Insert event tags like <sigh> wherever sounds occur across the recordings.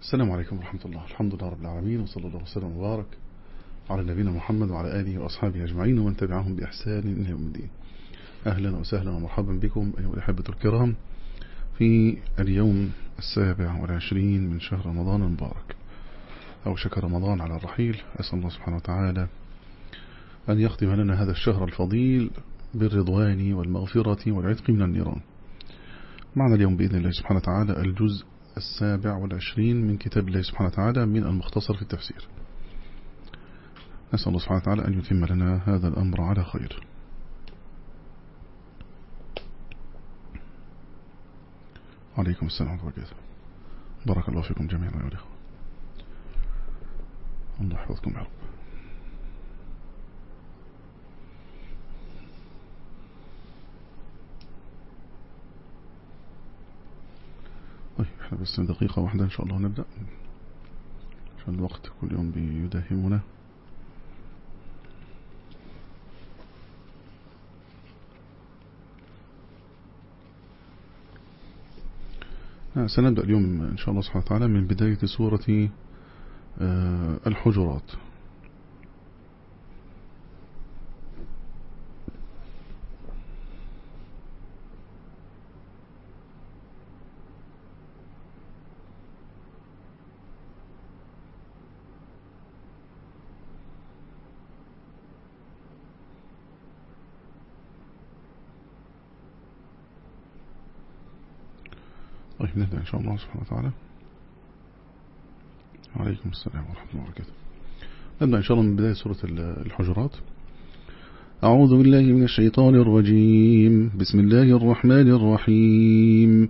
السلام عليكم ورحمة الله. الحمد لله رب العالمين وصلى الله وسلم وبارك على نبينا محمد وعلى آله وأصحابه أجمعين ومن تبعهم بإحسان إلى يوم الدين. أهلا وسهلا ومرحبا بكم أيها الأحبة الكرام في اليوم السابع والعشرين من شهر رمضان المبارك. أو شكر رمضان على الرحيل. أسأل الله سبحانه وتعالى أن يختم لنا هذا الشهر الفضيل بالرضوان والمغفرة والعتق من النيران. معنا اليوم بإذن الله سبحانه وتعالى الجزء السابع والعشرين من كتاب الله سبحانه وتعالى من المختصر في التفسير. نسأل الله سبحانه وتعالى أن يتم لنا هذا الأمر على خير. عليكم السلام ورحمة الله بارك الله فيكم جميعا يا الأخوة. الله يحفظكم يا رب طيب إحنا بس دقيقة واحدة إن شاء الله نبدأ. عشان الوقت كل يوم بيداهمنا. سنبدأ اليوم إن شاء الله سبحانه وتعالى من بداية سورة الحجرات طيب نبدأ إن شاء الله سبحانه وتعالى. وعليكم السلام ورحمة الله وبركاته. نبدأ إن شاء الله من بداية سورة الحجرات. أعوذ بالله من الشيطان الرجيم. بسم الله الرحمن الرحيم.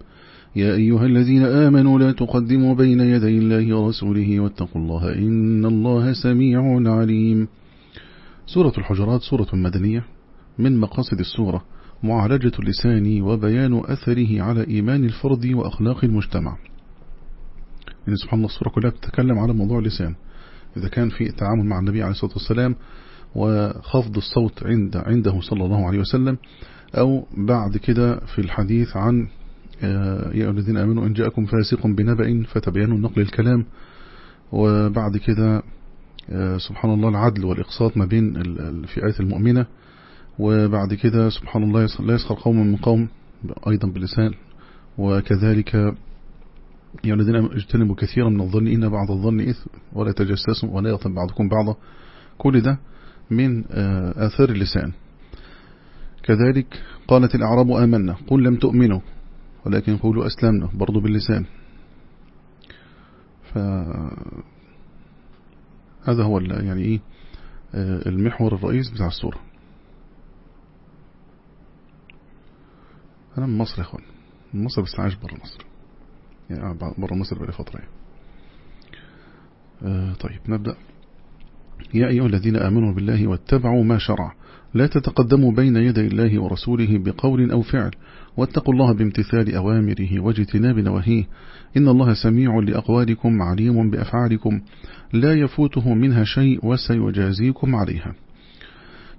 يا أيها الذين آمنوا لا تقدموا بين يدي الله ورسوله واتقوا الله إن الله سميع عليم. سورة الحجرات سورة مدنية من مقاصد السورة. معالجة اللسان وبيان أثره على إيمان الفرد وأخلاق المجتمع. يعني سبحان الله السورة كلها بتتكلم على موضوع اللسان. إذا كان في التعامل مع النبي عليه الصلاة والسلام وخفض الصوت عند عنده صلى الله عليه وسلم أو بعد كده في الحديث عن يا الذين آمنوا إن جاءكم فاسق بنبأ فتبينوا نقل الكلام وبعد كده سبحان الله العدل والإقساط ما بين الفئات المؤمنة. وبعد كده سبحان الله لا يسخر قوم من قوم أيضا باللسان وكذلك يا الذين اجتنبوا كثيرا من الظن إن بعض الظن إثم ولا تجسسوا ولا يغتب بعضكم بعضا. كل ده من آثار اللسان. كذلك قالت الأعراب آمنا. قل لم تؤمنوا ولكن قولوا أسلمنا برضو باللسان. ف هذا هو يعني إيه المحور الرئيس بتاع السورة. من مصر يا أخوان. من مصر بس عايش برا مصر. يعني برا مصر بقى فترة يعني. آه طيب نبدأ. يا أيها الذين آمنوا بالله واتبعوا ما شرع. لا تتقدموا بين يدي الله ورسوله بقول أو فعل. واتقوا الله بامتثال أوامره واجتناب نواهيه. إن الله سميع لأقوالكم عليم بأفعالكم. لا يفوته منها شيء وسيجازيكم عليها.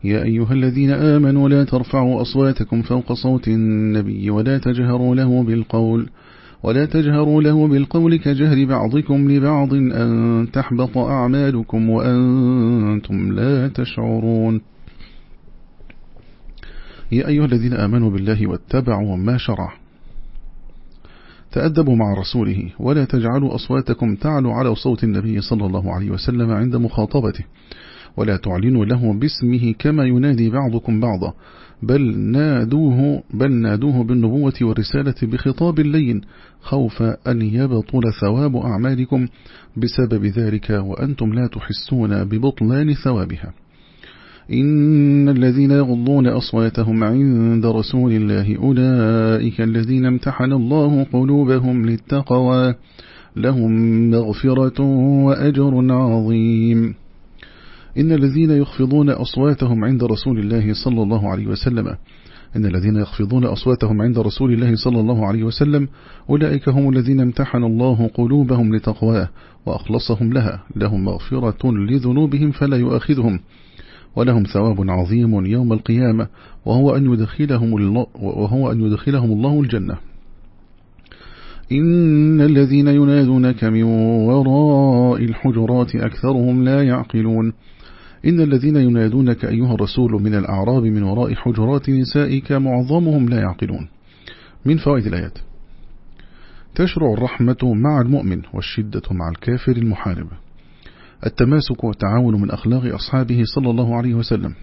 يا أيها الذين آمنوا لا ترفعوا أصواتكم فوق صوت النبي ولا تجهروا له بالقول ولا تجهروا له بالقول كجهر بعضكم لبعض أن تحبط أعمالكم وأنتم لا تشعرون. يا أيها الذين آمنوا بالله واتبعوا ما شرع. تأدبوا مع رسوله ولا تجعلوا أصواتكم تعلو على صوت النبي صلى الله عليه وسلم عند مخاطبته. ولا تعلنوا له باسمه كما ينادي بعضكم بعضا. بل نادوه بل نادوه بالنبوة والرسالة بخطاب لين خوف أن يبطل ثواب أعمالكم بسبب ذلك وأنتم لا تحسون ببطلان ثوابها. إن الذين يغضون أصواتهم عند رسول الله أولئك الذين امتحن الله قلوبهم للتقوى لهم مغفرة وأجر عظيم. إن الذين يخفضون أصواتهم عند رسول الله صلى الله عليه وسلم إن الذين يخفضون أصواتهم عند رسول الله صلى الله عليه وسلم أولئك هم الذين امتحن الله قلوبهم لتقواه وأخلصهم لها لهم مغفرة لذنوبهم فلا يؤاخذهم ولهم ثواب عظيم يوم القيامة وهو أن يدخلهم الله, وهو أن يدخلهم الله الجنة. إن الذين ينادونك من وراء الحجرات أكثرهم لا يعقلون. إن الذين ينادونك أيها الرسول من الأعراب من وراء حجرات نسائك معظمهم لا يعقلون. من فوائد الآيات. تشرع الرحمة مع المؤمن والشدة مع الكافر المحارب. التماسك والتعاون من أخلاق أصحابه صلى الله عليه وسلم.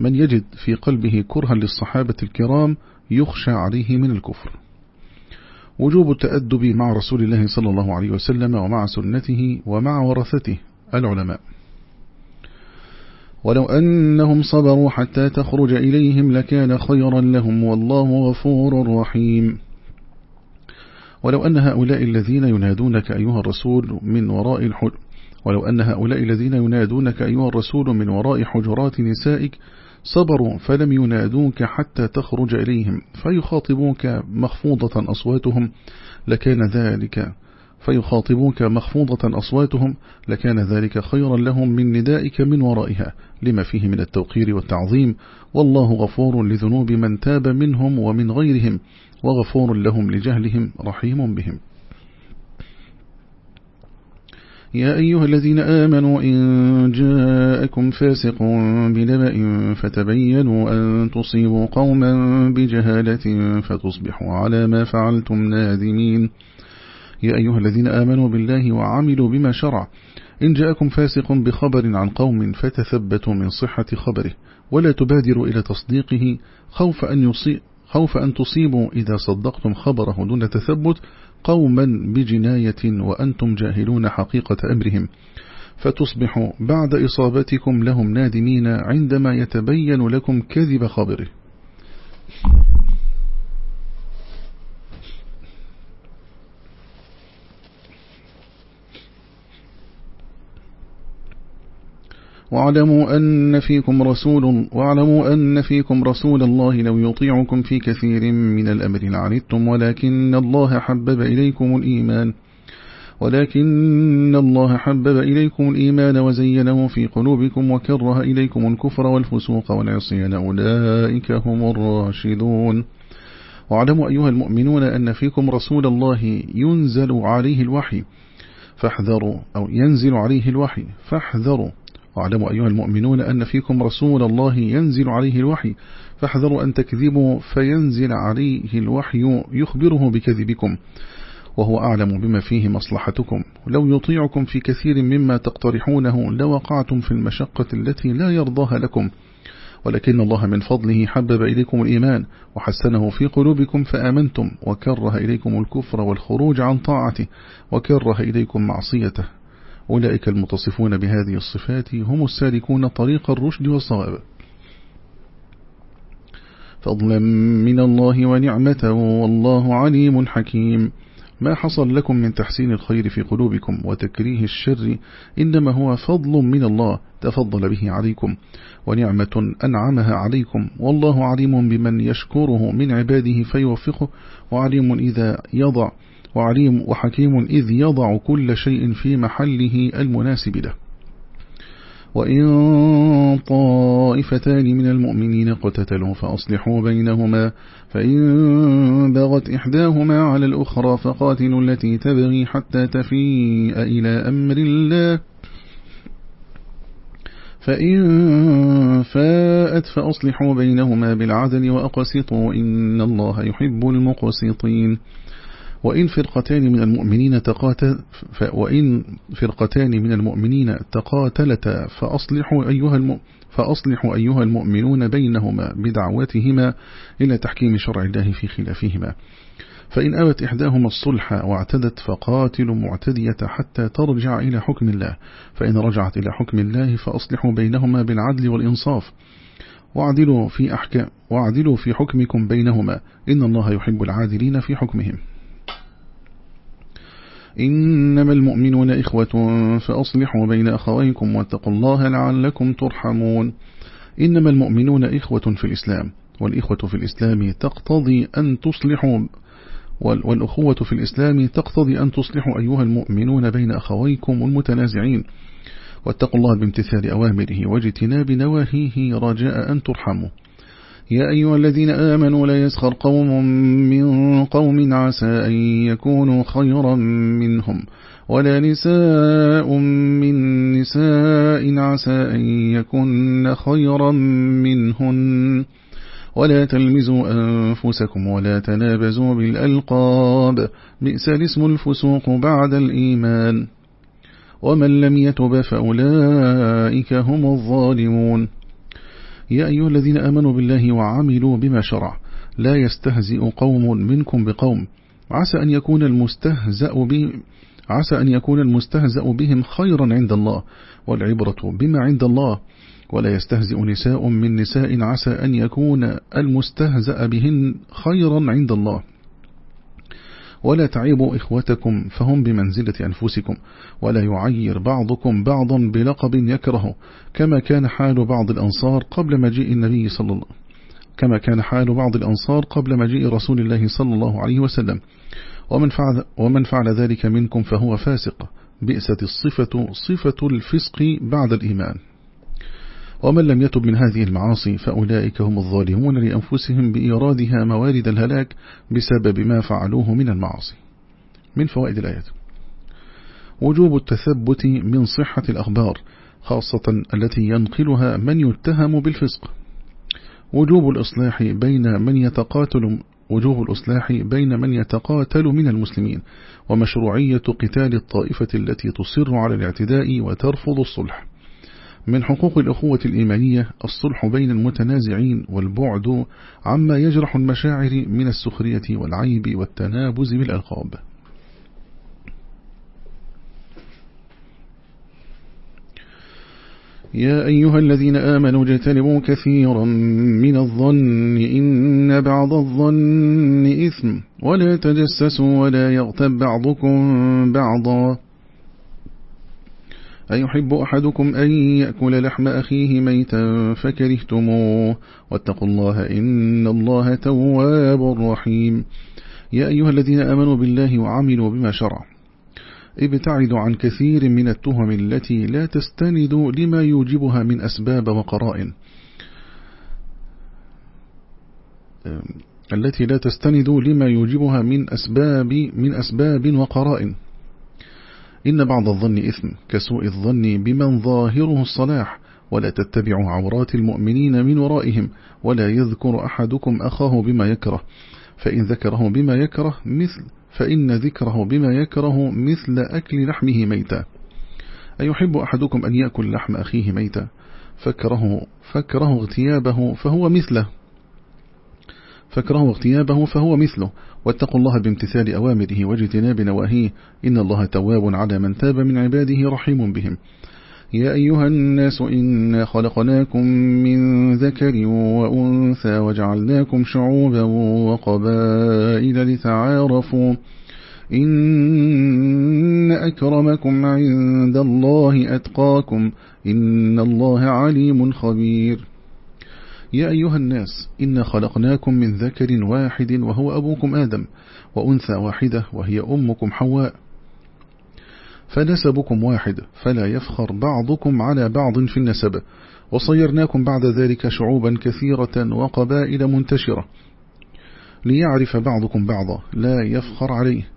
من يجد في قلبه كرها للصحابة الكرام يخشى عليه من الكفر. وجوب التأدب مع رسول الله صلى الله عليه وسلم ومع سنته ومع ورثته العلماء. ولو أنهم صبروا حتى تخرج إليهم لكان خيرا لهم والله غفور رحيم. ولو أن هؤلاء الذين ينادونك أيها الرسول من وراء الحج ولو أن هؤلاء الذين ينادونك أيها الرسول من وراء حجرات نسائك صبروا فلم ينادوك حتى تخرج إليهم فيخاطبوك مخفوضة أصواتهم لكان ذلك فيخاطبوك مخفوضة أصواتهم لكان ذلك خيرا لهم من ندائك من ورائها لما فيه من التوقير والتعظيم. والله غفور لذنوب من تاب منهم ومن غيرهم وغفور لهم لجهلهم رحيم بهم. يا أيها الذين آمنوا إن جاءكم فاسق بنبأ فتبينوا أن تصيبوا قوما بجهالة فتصبحوا على ما فعلتم نادمين. يا أيها الذين آمنوا بالله وعملوا بما شرع. إن جاءكم فاسق بخبر عن قوم فتثبتوا من صحة خبره ولا تبادروا إلى تصديقه. خوف أن, يصيب خوف أن تصيبوا إذا صدقتم خبره دون تثبت قوما بجناية وأنتم جاهلون حقيقة أمرهم. فتصبحوا بعد إصابتكم لهم نادمين عندما يتبين لكم كذب خبره. واعلموا أن فيكم رسول واعلموا أن فيكم رسول الله لو يطيعكم في كثير من الأمر لعنتم ولكن الله حبب إليكم الإيمان. ولكن الله حبب إليكم الإيمان وزينه في قلوبكم وكره إليكم الكفر والفسوق والعصيان. أولئك هم الراشدون. واعلموا أيها المؤمنون أن فيكم رسول الله ينزل عليه الوحي. فاحذروا أو ينزل عليه الوحي. فاحذروا. واعلموا أيها المؤمنون أن فيكم رسول الله ينزل عليه الوحي فاحذروا أن تكذبوا فينزل عليه الوحي يخبره بكذبكم وهو أعلم بما فيه مصلحتكم. لو يطيعكم في كثير مما تقترحونه لوقعتم في المشقة التي لا يرضاها لكم ولكن الله من فضله حبب إليكم الإيمان وحسنه في قلوبكم فآمنتم وكره إليكم الكفر والخروج عن طاعته وكره إليكم معصيته. أولئك المتصفون بهذه الصفات هم السالكون طريق الرشد والصواب. فضلا من الله ونعمة والله عليم حكيم. ما حصل لكم من تحسين الخير في قلوبكم وتكريه الشر إنما هو فضل من الله تفضل به عليكم ونعمة أنعمها عليكم والله عليم بمن يشكره من عباده فيوفقه وعليم إذا يضع وعليم وحكيم إذ يضع كل شيء في محله المناسب له. وإن طائفتان من المؤمنين قتتلوا فأصلحوا بينهما فإن بغت إحداهما على الأخرى فقاتلوا التي تبغي حتى تفيء إلى أمر الله. فإن فاءت فأصلحوا بينهما بالعدل وأقسطوا إن الله يحب المقسطين. وإن فرقتان من المؤمنين تقاتل وإن فرقتان من المؤمنين تقاتلتا فأصلحوا أيها فأصلحوا أيها المؤمنون بينهما بدعوتهما إلى تحكيم شرع الله في خلافهما. فإن أبت إحداهما الصلح واعتدت فقاتلوا معتدية حتى ترجع إلى حكم الله. فإن رجعت إلى حكم الله فأصلحوا بينهما بالعدل والإنصاف. واعدلوا في أحكام واعدلوا في حكمكم بينهما. إن الله يحب العادلين في حكمهم. إنما المؤمنون إخوة فأصلحوا بين أخويكم واتقوا الله لعلكم ترحمون. إنما المؤمنون إخوة في الإسلام والإخوة في الإسلام تقتضي أن تصلحوا والأخوة في الإسلام تقتضي أن تصلحوا أيها المؤمنون بين أخويكم المتنازعين. واتقوا الله بامتثال أوامره واجتناب نواهيه رجاء أن ترحموا. يا أيها الذين آمنوا لا يسخر قوم من قوم عسى أن يكونوا خيرا منهم ولا نساء من نساء عسى أن يكون خيرا منهن. ولا تلمزوا أنفسكم ولا تنابزوا بالألقاب بئس الاسم الفسوق بعد الإيمان. ومن لم يتب فأولئك هم الظالمون. يا أيها الذين آمنوا بالله وعملوا بما شرع. لا يستهزئ قوم منكم بقوم. عسى أن يكون المستهزأ بهم عسى أن يكون المستهزأ بهم خيرا عند الله والعبرة بما عند الله. ولا يستهزئ نساء من نساء. عسى أن يكون المستهزأ بهن خيرا عند الله. ولا تعيبوا إخوتكم فهم بمنزلة أنفسكم ولا يعير بعضكم بعضا بلقب يكره كما كان حال بعض الأنصار قبل مجيء النبي صلى الله كما كان حال بعض الأنصار قبل مجيء رسول الله صلى الله عليه وسلم. ومن فعل, ومن فعل ذلك منكم فهو فاسق بئست الصفة صفة الفسق بعد الإيمان. ومن لم يتب من هذه المعاصي فأولئك هم الظالمون لأنفسهم بإيرادها موارد الهلاك بسبب ما فعلوه من المعاصي. من فوائد الآيات. وجوب التثبت من صحة الأخبار خاصة التي ينقلها من يتهم بالفسق. وجوب الإصلاح بين من يتقاتل وجوب الإصلاح بين من يتقاتل من المسلمين ومشروعية قتال الطائفة التي تصر على الاعتداء وترفض الصلح. من حقوق الأخوة الإيمانية الصلح بين المتنازعين والبعد عما يجرح المشاعر من السخرية والعيب والتنابز بالألقاب. يا أيها الذين آمنوا اجتنبوا كثيرا من الظن إن بعض الظن إثم ولا تجسسوا ولا يغتب بعضكم بعضا. أيحب أحدكم أن يأكل لحم أخيه ميتا فكرهتموه. واتقوا الله إن الله تواب رحيم. يا أيها الذين آمنوا بالله وعملوا بما شرع. ابتعدوا عن كثير من التهم التي لا تستند لما يوجبها من أسباب وقرائن. التي لا تستند لما يوجبها من أسباب من أسباب وقرائن. إن بعض الظن إثم كسوء الظن بمن ظاهره الصلاح ولا تتبعوا عورات المؤمنين من ورائهم ولا يذكر أحدكم أخاه بما يكره. فإن ذكره بما يكره مثل فإن ذكره بما يكره مثل أكل لحمه ميتا. أيحب أحدكم أن يأكل لحم أخيه ميتا؟ فكره, فكره اغتيابه فهو مثله. فكره اغتيابه فهو مثله. واتقوا الله بامتثال أوامره واجتناب نواهيه. إن الله تواب على من تاب من عباده رحيم بهم. يا أيها الناس إنا خلقناكم من ذكر وأنثى وجعلناكم شعوبا وقبائل لتعارفوا. إن أكرمكم عند الله أتقاكم. إن الله عليم خبير. يا أيها الناس إنا خلقناكم من ذكر واحد وهو أبوكم آدم وأنثى واحدة وهي أمكم حواء. فنسبكم واحد فلا يفخر بعضكم على بعض في النسب. وصيرناكم بعد ذلك شعوبا كثيرة وقبائل منتشرة. ليعرف بعضكم بعضا لا يفخر عليه.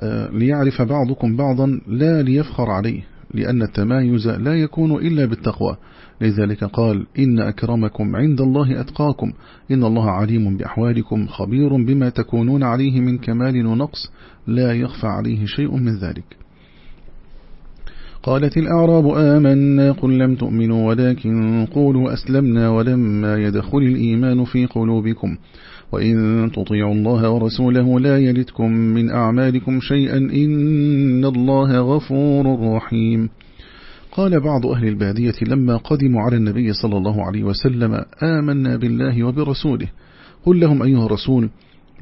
آه، ليعرف بعضكم بعضا لا ليفخر عليه. لأن التمايز لا يكون إلا بالتقوى. لذلك قال إن أكرمكم عند الله أتقاكم إن الله عليم بأحوالكم خبير بما تكونون عليه من كمال ونقص لا يخفى عليه شيء من ذلك. قالت الأعراب آمنا قل لم تؤمنوا ولكن قولوا أسلمنا ولما يدخل الإيمان في قلوبكم. وإن تطيعوا الله ورسوله لا يلتكم من أعمالكم شيئا إن الله غفور رحيم. قال بعض أهل البادية لما قدموا على النبي صلى الله عليه وسلم آمنا بالله وبرسوله. قل لهم أيها الرسول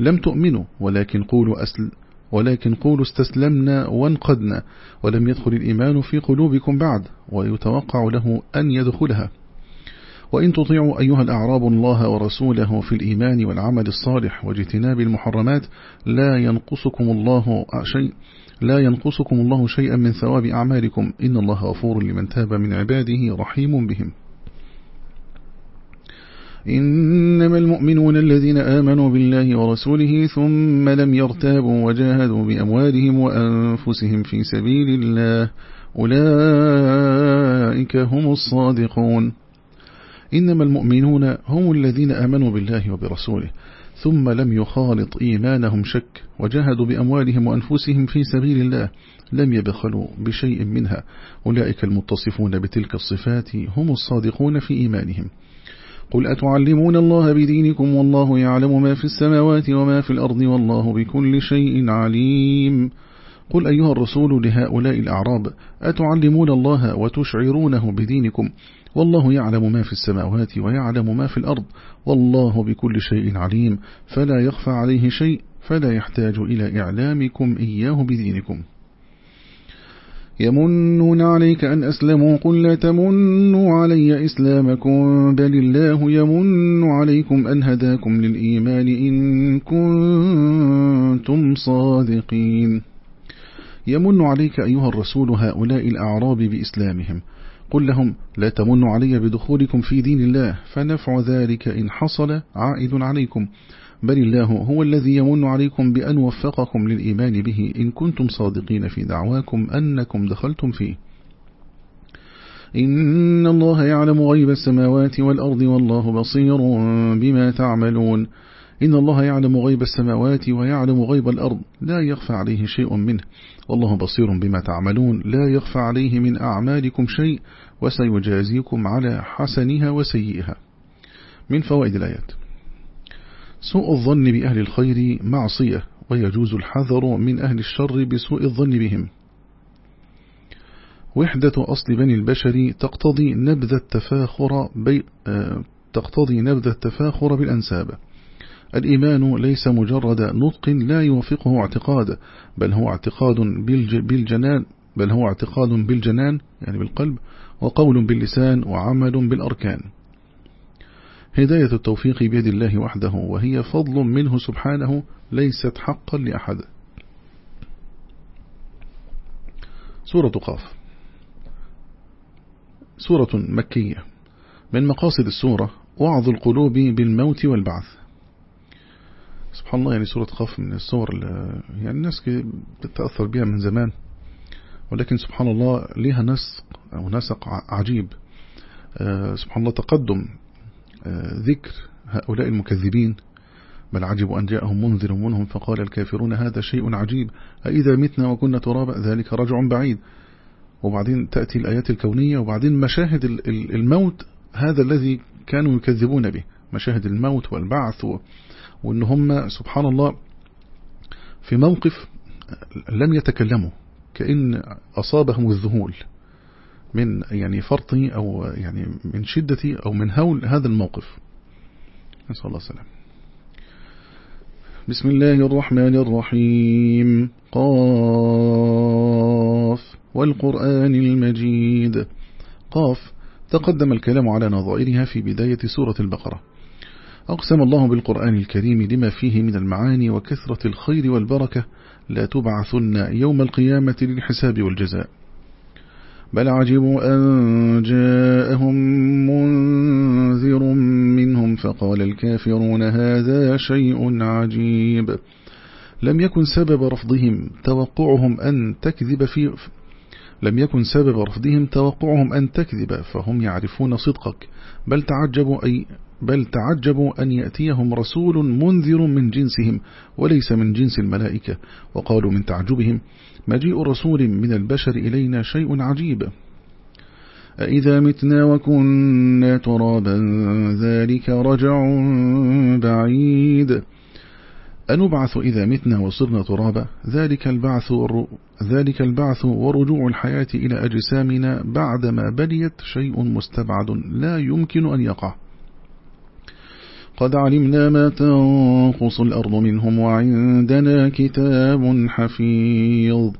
لم تؤمنوا ولكن قولوا أسل ولكن قولوا استسلمنا وانقدنا ولم يدخل الإيمان في قلوبكم بعد ويتوقع له أن يدخلها. وإن تطيعوا أيها الأعراب الله ورسوله في الإيمان والعمل الصالح واجتناب المحرمات لا ينقصكم الله شيء لا ينقصكم الله شيئا من ثواب أعمالكم. إن الله غفور لمن تاب من عباده رحيم بهم. إنما المؤمنون الذين آمنوا بالله ورسوله ثم لم يرتابوا وجاهدوا بأموالهم وأنفسهم في سبيل الله أولئك هم الصادقون. إنما المؤمنون هم الذين آمنوا بالله وبرسوله ثم لم يخالط إيمانهم شك وجاهدوا بأموالهم وأنفسهم في سبيل الله لم يبخلوا بشيء منها. أولئك المتصفون بتلك الصفات هم الصادقون في إيمانهم. قل أتعلمون الله بدينكم والله يعلم ما في السماوات وما في الأرض والله بكل شيء عليم. قل أيها الرسول لهؤلاء الأعراب أتعلمون الله وتشعرونه بدينكم؟ والله يعلم ما في السماوات ويعلم ما في الأرض والله بكل شيء عليم فلا يخفى عليه شيء فلا يحتاج إلى إعلامكم إياه بدينكم. يمنون عليك أن أسلموا قل لا تمنوا علي إسلامكم بل الله يمن عليكم أن هداكم للإيمان إن كنتم صادقين. يمن عليك أيها الرسول هؤلاء الأعراب بإسلامهم قل لهم لا تمنوا علي بدخولكم في دين الله فنفع ذلك إن حصل عائد عليكم. بل الله هو الذي يمن عليكم بأن وفقكم للإيمان به إن كنتم صادقين في دعواكم أنكم دخلتم فيه. إن الله يعلم غيب السماوات والأرض والله بصير بما تعملون. إن الله يعلم غيب السماوات ويعلم غيب الأرض لا يخفى عليه شيء منه. والله بصير بما تعملون. لا يخفى عليه من أعمالكم شيء وسيجازيكم على حسنها وسيئها. من فوائد الآيات. سوء الظن بأهل الخير معصية ويجوز الحذر من أهل الشر بسوء الظن بهم. وحدة أصل بني البشر تقتضي نبذ التفاخر بي آه، تقتضي نبذ التفاخر بالأنساب. الإيمان ليس مجرد نطق لا يوافقه اعتقاد بل هو اعتقاد بالجنان بل هو اعتقاد بالجنان يعني بالقلب وقول باللسان وعمل بالأركان. هداية التوفيق بيد الله وحده وهي فضل منه سبحانه ليست حقا لأحد. سورة قاف. سورة مكية. من مقاصد السورة وعظ القلوب بالموت والبعث. سبحان الله يعني سورة قاف من السور يعني الناس بتتأثر بها من زمان. ولكن سبحان الله لها نسق أو نسق عجيب. آه، سبحان الله تقدم ذكر هؤلاء المكذبين. بل عجبوا أن جاءهم منذر منهم فقال الكافرون هذا شيء عجيب. أئذا متنا وكنا ترابا؟ ذلك رجع بعيد. وبعدين تأتي الآيات الكونية وبعدين مشاهد الموت هذا الذي كانوا يكذبون به. مشاهد الموت والبعث وأن هم سبحان الله في موقف لم يتكلموا كأن أصابهم الذهول من يعني فرط أو يعني من شدة أو من هول هذا الموقف. نسأل الله السلام بسم الله الرحمن الرحيم. قاف والقرآن المجيد. قاف تقدم الكلام على نظائرها في بداية سورة البقرة. أقسم الله بالقرآن الكريم لما فيه من المعاني وكثرة الخير والبركة لا تبعثن يوم القيامة للحساب والجزاء. بل عجبوا أن جاءهم منذر منهم فقال الكافرون هذا شيء عجيب. لم يكن سبب رفضهم توقعهم أن تكذب في لم يكن سبب رفضهم توقعهم أن تكذب فهم يعرفون صدقك. بل تعجبوا أي بل تعجبوا أن يأتيهم رسول منذر من جنسهم وليس من جنس الملائكة وقالوا من تعجبهم مجيء رسول من البشر إلينا شيء عجيب. أئذا متنا وكنا ترابا ذلك رجع بعيد. أنبعث إذا متنا وصرنا ترابا ذلك البعث ذلك البعث ورجوع الحياة إلى أجسامنا بعدما بليت شيء مستبعد لا يمكن أن يقع. قد علمنا ما تنقص الأرض منهم وعندنا كتاب حفيظ.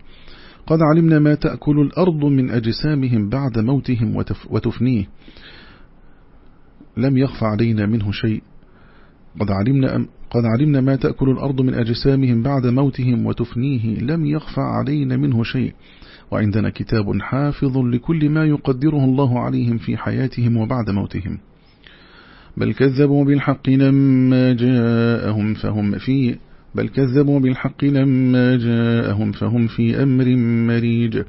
قد علمنا ما تأكل الأرض من أجسامهم بعد موتهم وتفنيه. لم يخفى علينا منه شيء. قد علمنا, قد علمنا ما تأكل الأرض من أجسامهم بعد موتهم وتفنيه. لم يخفى علينا منه شيء. وعندنا كتاب حافظ لكل ما يقدره الله عليهم في حياتهم وبعد موتهم. بل كذبوا بالحق لما جاءهم فهم في بل كذبوا بالحق لما جاءهم فهم في أمر مريج.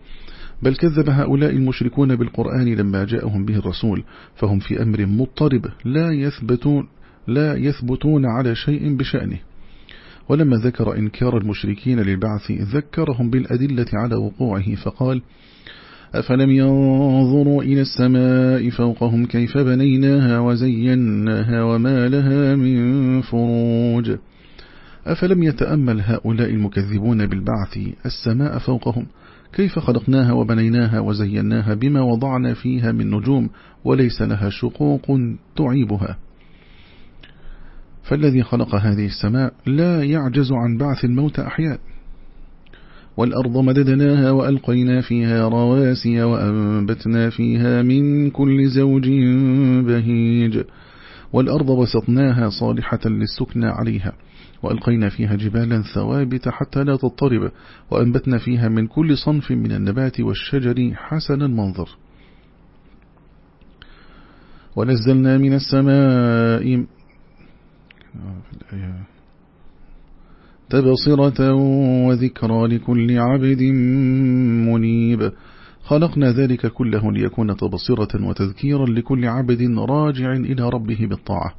بل كذب هؤلاء المشركون بالقرآن لما جاءهم به الرسول فهم في أمر مضطرب لا يثبتون, لا يثبتون على شيء بشأنه. ولما ذكر إنكار المشركين للبعث ذكرهم بالأدلة على وقوعه فقال أفلم ينظروا إلى السماء فوقهم كيف بنيناها وزيناها وما لها من فروج أفلم يتأمل هؤلاء المكذبون بالبعث السماء فوقهم كيف خلقناها وبنيناها وزيناها بما وضعنا فيها من نجوم وليس لها شقوق تعيبها فالذي خلق هذه السماء لا يعجز عن بعث الموت أحياء والأرض مددناها وألقينا فيها رواسي وأنبتنا فيها من كل زوج بهيج. والأرض بسطناها صالحة للسكنى عليها. وألقينا فيها جبالا ثوابت حتى لا تضطرب. وأنبتنا فيها من كل صنف من النبات والشجر حسن المنظر. ونزلنا من السماء تبصرة وذكرى لكل عبد منيب. خلقنا ذلك كله ليكون تبصرة وتذكيرا لكل عبد راجع إلى ربه بالطاعة.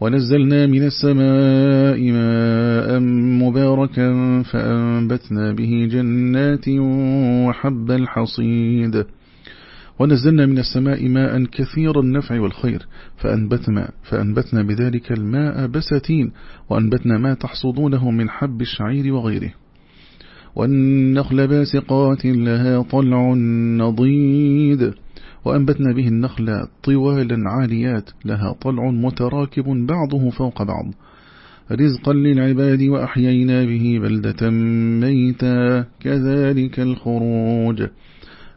ونزلنا من السماء ماء مباركا فأنبتنا به جنات وحب الحصيد. ونزلنا من السماء ماء كثير النفع والخير فأنبتنا, فأنبتنا بذلك الماء بساتين وأنبتنا ما تحصدونه من حب الشعير وغيره. والنخل باسقات لها طلع نضيد وأنبتنا به النخل طوالا عاليات لها طلع متراكب بعضه فوق بعض. رزقا للعباد وأحيينا به بلدة ميتا كذلك الخروج.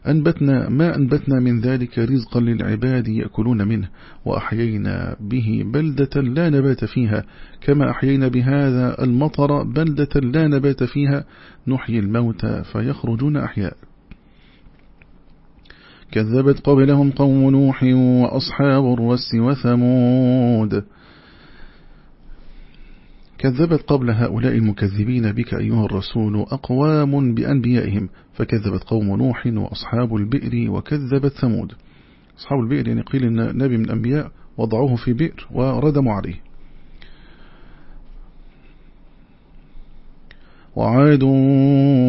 أنبتنا ما أنبتنا من ذلك رزقا للعباد يأكلون منه وأحيينا به بلدة لا نبات فيها كما أحيينا بهذا المطر بلدة لا نبات فيها نحيي الموتى فيخرجون أحياء. كذبت قبلهم قوم نوح وأصحاب الرس وثمود. كذبت قبل هؤلاء المكذبين بك أيها الرسول أقوام بأنبيائهم. فكذبت قوم نوح وأصحاب البئر وكذبت ثمود. أصحاب البئر يعني قيل إن نبي من الأنبياء وضعوه في بئر وردموا عليه. وعاد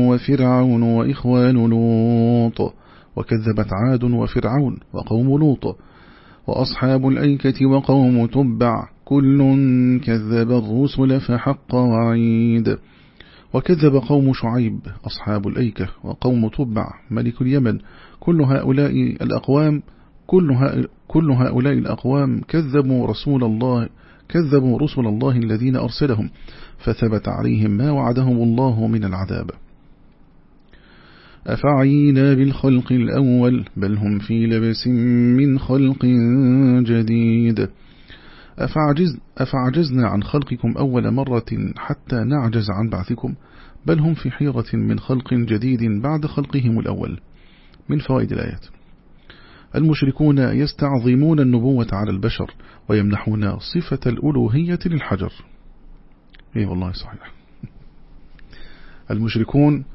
وفرعون وإخوان لوط. وكذبت عاد وفرعون وقوم لوط. وأصحاب الأيكة وقوم تبع. كل كذب الرسل فحق وعيد. وكذب قوم شعيب أصحاب الأيكة وقوم تبع ملك اليمن. كل هؤلاء الأقوام كل هؤلاء الأقوام كذبوا رسول الله كذبوا رسل الله الذين أرسلهم فثبت عليهم ما وعدهم الله من العذاب. أفعينا بالخلق الأول بل هم في لبس من خلق جديد. أفعجز أفعجزنا عن خلقكم أول مرة حتى نعجز عن بعثكم بل هم في حيرة من خلق جديد بعد خلقهم الأول. من فوائد الآيات. المشركون يستعظمون النبوة على البشر ويمنحون صفة الألوهية للحجر. إيه والله صحيح. المشركون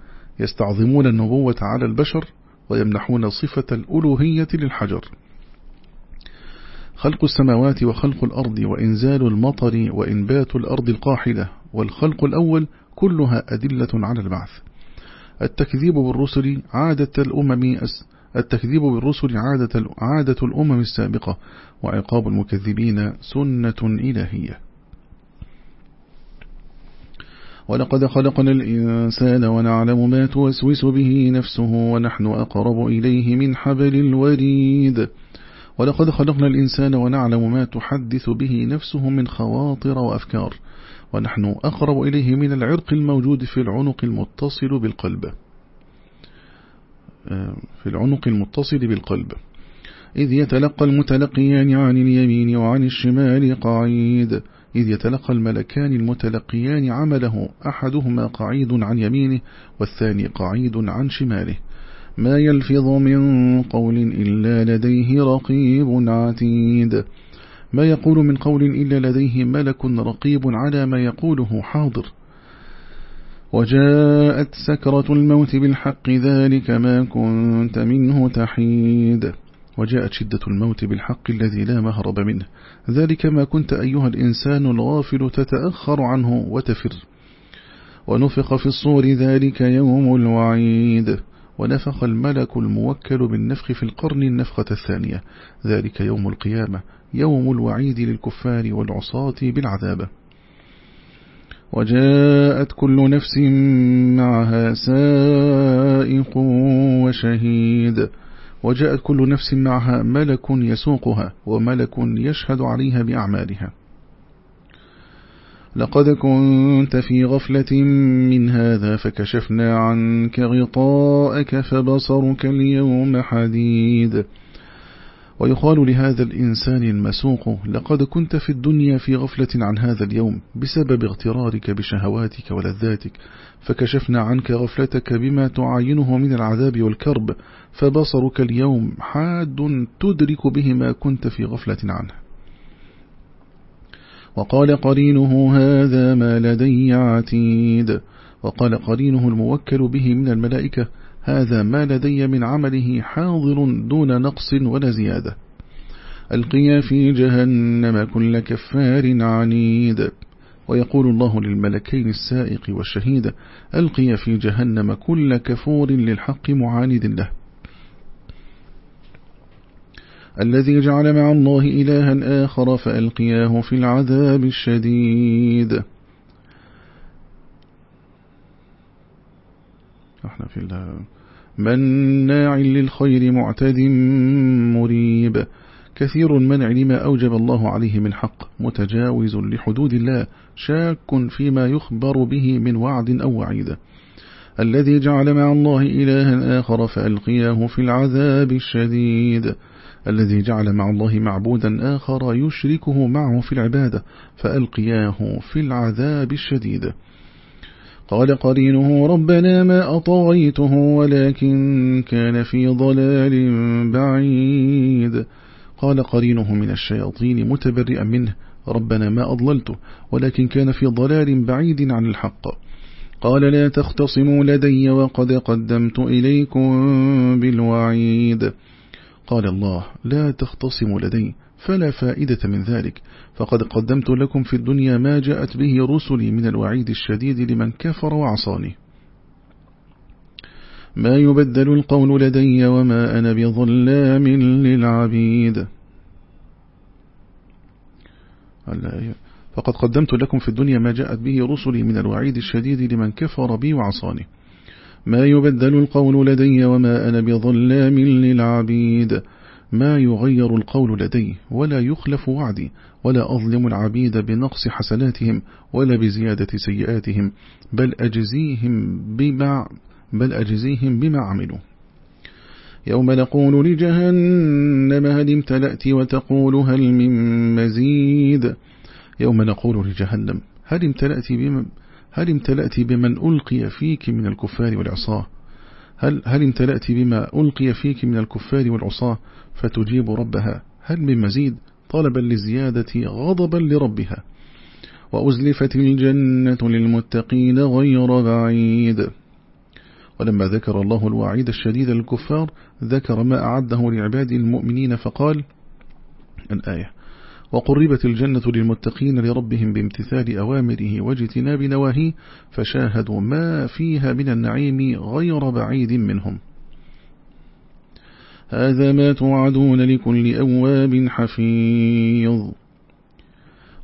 يستعظمون النبوة على البشر ويمنحون صفة الألوهية للحجر. خلق السماوات وخلق الأرض وإنزال المطر وإنبات الأرض القاحلة والخلق الأول كلها أدلة على البعث. التكذيب بالرسل عادة الأمم التكذيب بالرسل عادة, عادة الأمم السابقة وعقاب المكذبين سنة إلهية. ولقد خلقنا الإنسان ونعلم ما توسوس به نفسه ونحن أقرب إليه من حبل الوريد. ولقد خلقنا الإنسان ونعلم ما تحدث به نفسه من خواطر وأفكار ونحن أقرب إليه من العرق الموجود في العنق المتصل بالقلب. آه، في العنق المتصل بالقلب. إذ يتلقى المتلقيان عن اليمين وعن الشمال قعيد. إذ يتلقى الملكان المتلقيان عمله أحدهما قعيد عن يمينه والثاني قعيد عن شماله. ما يلفظ من قول إلا لديه رقيب عتيد. ما يقول من قول إلا لديه ملك رقيب على ما يقوله حاضر. وجاءت سكرة الموت بالحق ذلك ما كنت منه تحيد. وجاءت شدة الموت بالحق الذي لا مهرب منه. ذلك ما كنت أيها الإنسان الغافل تتأخر عنه وتفر. ونفخ في الصور ذلك يوم الوعيد. ونفخ الملك الموكل بالنفخ في القرن النفخة الثانية. ذلك يوم القيامة يوم الوعيد للكفار والعصاة بالعذاب. وجاءت كل نفس معها سائق وشهيد. وجاءت كل نفس معها ملك يسوقها وملك يشهد عليها بأعمالها. لقد كنت في غفلة من هذا فكشفنا عنك غطاءك فبصرك اليوم حديد. ويقال لهذا الإنسان المسوق لقد كنت في الدنيا في غفلة عن هذا اليوم بسبب اغترارك بشهواتك ولذاتك فكشفنا عنك غفلتك بما تعاينه من العذاب والكرب فبصرك اليوم حاد تدرك به ما كنت في غفلة عنه. وقال قرينه هذا ما لدي عتيد. وقال قرينه الموكل به من الملائكة هذا ما لدي من عمله حاضر دون نقص ولا زيادة. ألقيا في جهنم كل كفار عنيد. ويقول الله للملكين السائق والشهيد ألقي في جهنم كل كفور للحق معاند له. الذي جعل مع الله إلها آخر فألقياه في العذاب الشديد. إحنا في مناع للخير معتد مريب. كثير منع لما أوجب الله عليه من حق متجاوز لحدود الله شاك فيما يخبر به من وعد أو وعيد. الذي جعل مع الله إلها آخر فألقياه في العذاب الشديد. الذي جعل مع الله معبودا آخر يشركه معه في العبادة فألقياه في العذاب الشديد. قال قرينه ربنا ما أطغيته ولكن كان في ضلال بعيد. قال قرينه من الشياطين متبرئا منه ربنا ما أضللته ولكن كان في ضلال بعيد عن الحق. قال لا تختصموا لدي وقد قدمت إليكم بالوعيد. قال الله لا تختصموا لدي فلا فائدة من ذلك. فقد قدمت لكم في الدنيا ما جاءت به رسلي من الوعيد الشديد لمن كفر وعصاني. ما يبدل القول لدي وما أنا بظلام للعبيد. فقد قدمت لكم في الدنيا ما جاءت به رسلي من الوعيد الشديد لمن كفر بي وعصاني. ما يبدل القول لدي وما أنا بظلام للعبيد. ما يغير القول لدي ولا يخلف وعدي ولا أظلم العبيد بنقص حسناتهم ولا بزيادة سيئاتهم بل أجزيهم بما, بل أجزيهم بما عملوا. يوم نقول لجهنم هل امتلأت وتقول هل من مزيد؟ يوم نقول لجهنم هل امتلأت بما هل امتلأت بمن ألقي فيك من الكفار والعصاة؟ هل, هل امتلأت بما ألقي فيك من الكفار والعصاة فتجيب ربها؟ هل من مزيد؟ طلبا للزيادة غضبا لربها. وأزلفت الجنة للمتقين غير بعيد. ولما ذكر الله الوعيد الشديد للكفار ذكر ما أعده لعباد المؤمنين فقال الآية وقربت الجنة للمتقين لربهم بامتثال أوامره واجتناب نواهيه فشاهدوا ما فيها من النعيم غير بعيد منهم. هذا ما توعدون لكل أواب حفيظ.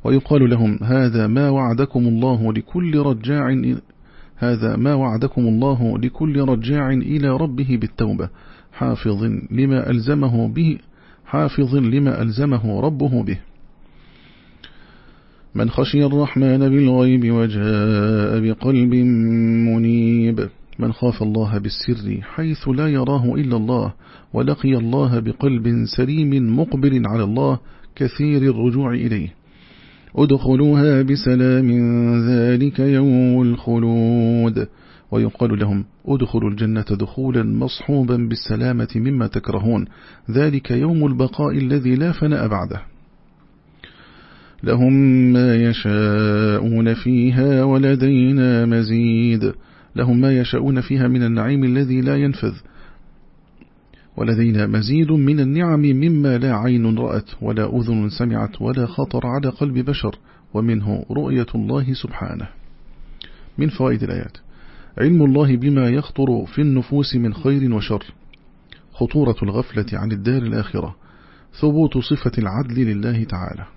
ويقال لهم هذا ما وعدكم الله لكل رجاع هذا ما وعدكم الله لكل رجاع إلى ربه بالتوبة. حافظ لما ألزمه به حافظ لما ألزمه ربه به. من خشي الرحمن بالغيب وجاء بقلب منيب. من خاف الله بالسر حيث لا يراه إلا الله ولقي الله بقلب سليم مقبل على الله كثير الرجوع إليه. ادخلوها بسلام ذلك يوم الخلود. ويقال لهم ادخلوا الجنة دخولا مصحوبا بالسلامة مما تكرهون ذلك يوم البقاء الذي لا فناء بعده. لهم ما يشاءون فيها ولدينا مزيد. لهم ما يشاءون فيها من النعيم الذي لا ينفذ. ولدينا مزيد من النعم مما لا عين رأت ولا أذن سمعت ولا خطر على قلب بشر. ومنه رؤية الله سبحانه. من فوائد الآيات. علم الله بما يخطر في النفوس من خير وشر. خطورة الغفلة عن الدار الآخرة. ثبوت صفة العدل لله تعالى.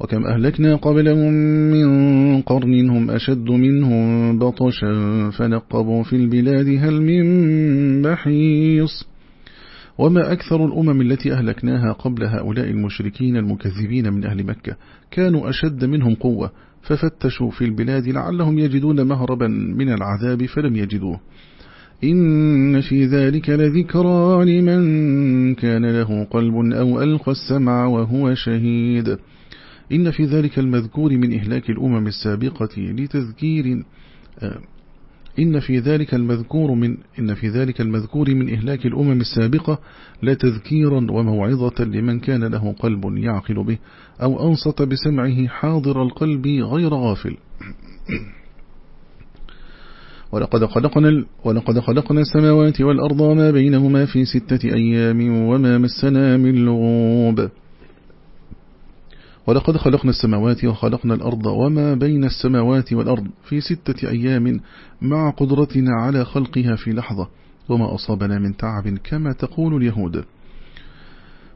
وكم أهلكنا قبلهم من قرن هم أشد منهم بطشا فنقبوا في البلاد هل من محيص. وما أكثر الأمم التي أهلكناها قبل هؤلاء المشركين المكذبين من أهل مكة كانوا أشد منهم قوة ففتشوا في البلاد لعلهم يجدون مهربا من العذاب فلم يجدوه. إن في ذلك لذكرى لمن كان له قلب أو ألقى السمع وهو شهيد. إن في ذلك المذكور من إهلاك الأمم السابقة لتذكير آه، إن في ذلك المذكور من إن في ذلك المذكور من إهلاك الأمم السابقة لتذكيرا وموعظة لمن كان له قلب يعقل به أو أنصت بسمعه حاضر القلب غير غافل. <clears throat> ولقد خلقنا ولقد خلقنا السماوات والأرض وما بينهما في ستة أيام وما مسنا من لغوب. ولقد خلقنا السماوات وخلقنا الأرض وما بين السماوات والأرض في ستة أيام مع قدرتنا على خلقها في لحظة وما أصابنا من تعب كما تقول اليهود.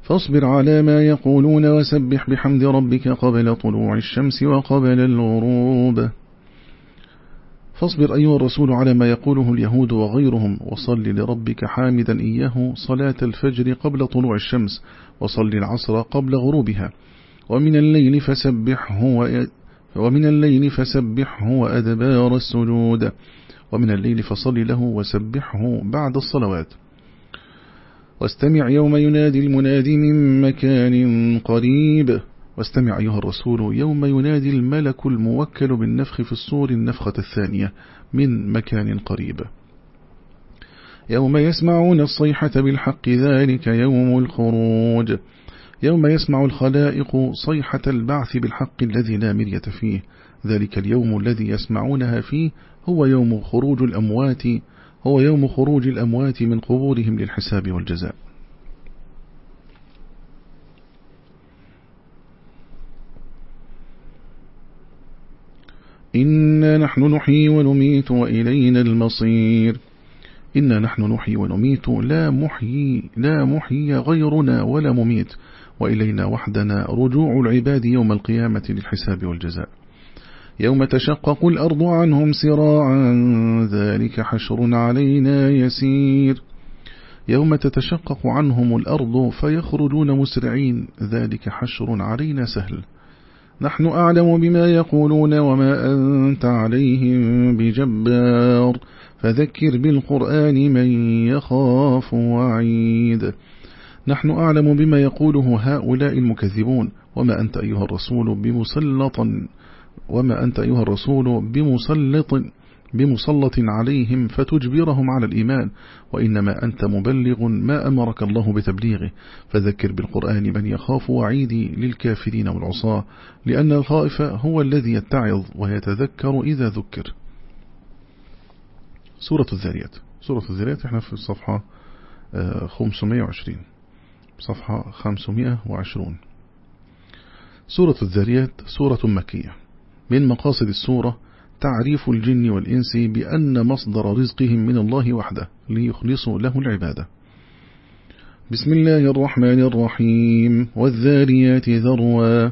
فاصبر على ما يقولون وسبح بحمد ربك قبل طلوع الشمس وقبل الغروب. فاصبر أيها الرسول على ما يقوله اليهود وغيرهم وصل لربك حامدا إياه صلاة الفجر قبل طلوع الشمس وصل العصر قبل غروبها. ومن الليل فسبحه ومن الليل فسبحه وأدبار السجود. ومن الليل فصل له وسبحه بعد الصلوات. واستمع يوم ينادي المنادي من مكان قريب. واستمع أيها الرسول يوم ينادي الملك الموكل بالنفخ في الصور النفخة الثانية من مكان قريب. يوم يسمعون الصيحة بالحق ذلك يوم الخروج. يوم يسمع الخلائق صيحة البعث بالحق الذي لا مرية فيه. ذلك اليوم الذي يسمعونها فيه هو يوم خروج الأموات هو يوم خروج الأموات من قبورهم للحساب والجزاء. إنا نحن نحيي ونميت وإلينا المصير. إنا نحن نحيي ونميت لا محيي لا محيي غيرنا ولا مميت. وإلينا وحدنا رجوع العباد يوم القيامة للحساب والجزاء. يوم تشقق الأرض عنهم سراعا ذلك حشر علينا يسير. يوم تتشقق عنهم الأرض فيخرجون مسرعين ذلك حشر علينا سهل. نحن أعلم بما يقولون وما أنت عليهم بجبار. فذكر بالقرآن من يخاف وعيد. نحن أعلم بما يقوله هؤلاء المكذبون. وما أنت أيها الرسول بمسلط وما أنت أيها الرسول بمسلط بمسلط عليهم فتجبرهم على الإيمان. وإنما أنت مبلغ ما أمرك الله بتبليغه. فذكر بالقرآن من يخاف وعيدي للكافرين والعصاة لأن الخائف هو الذي يتعظ ويتذكر إذا ذكر. سورة الذاريات سورة الذاريات إحنا في الصفحة 520 آه، صفحة 520 سورة الذاريات سورة مكية. من مقاصد السورة تعريف الجن والإنس بأن مصدر رزقهم من الله وحده ليخلصوا له العبادة. بسم الله الرحمن الرحيم. والذاريات ذروا.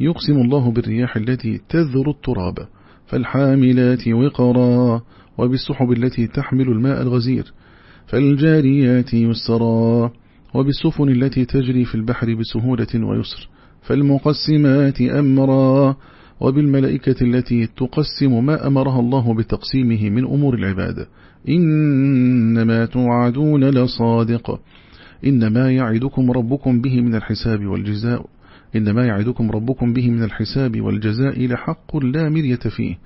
يقسم الله بالرياح التي تذر التراب فالحاملات وقرا. وبالسحب التي تحمل الماء الغزير فالجاريات يسرا. وبالسفن التي تجري في البحر بسهولة ويسر فالمقسمات أمرا وبالملائكة التي تقسم ما أمرها الله بتقسيمه من أمور العبادة إنما توعدون لصادق. إنما يعدكم ربكم به من الحساب والجزاء. إنما يعدكم ربكم به من الحساب والجزاء لحق لا مرية فيه.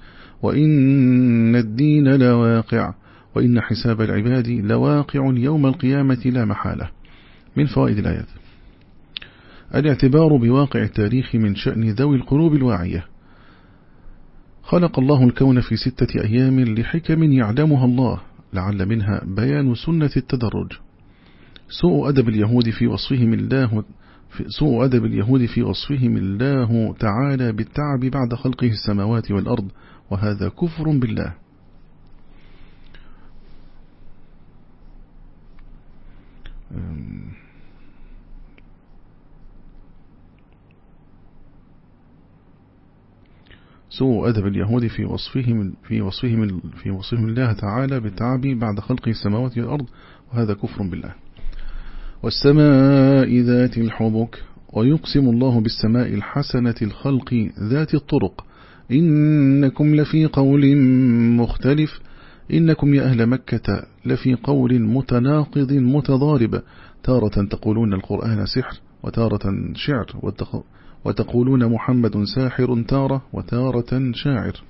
وإن الدين لواقع وإن حساب العباد لواقع يوم القيامة لا محالة. من فوائد الآيات. الاعتبار بواقع التاريخ من شأن ذوي القلوب الواعية. خلق الله الكون في ستة أيام لحكم يعلمها الله لعل منها بيان سنة التدرج. سوء أدب اليهود في وصفهم الله سوء أدب اليهود في وصفهم الله تعالى بالتعب بعد خلقه السماوات والأرض وهذا كفر بالله. سوء أدب اليهود في وصفهم في وصفهم في وصفهم الله تعالى بالتعب بعد خلق السماوات والأرض وهذا كفر بالله. والسماء ذات الحبك ويقسم الله بالسماء الحسنة الخلق ذات الطرق. إنكم لفي قول مختلف إنكم يا أهل مكة لفي قول متناقض متضارب. تارة تقولون القرآن سحر وتارة شعر وتقولون محمد ساحر تارة وتارة شاعر.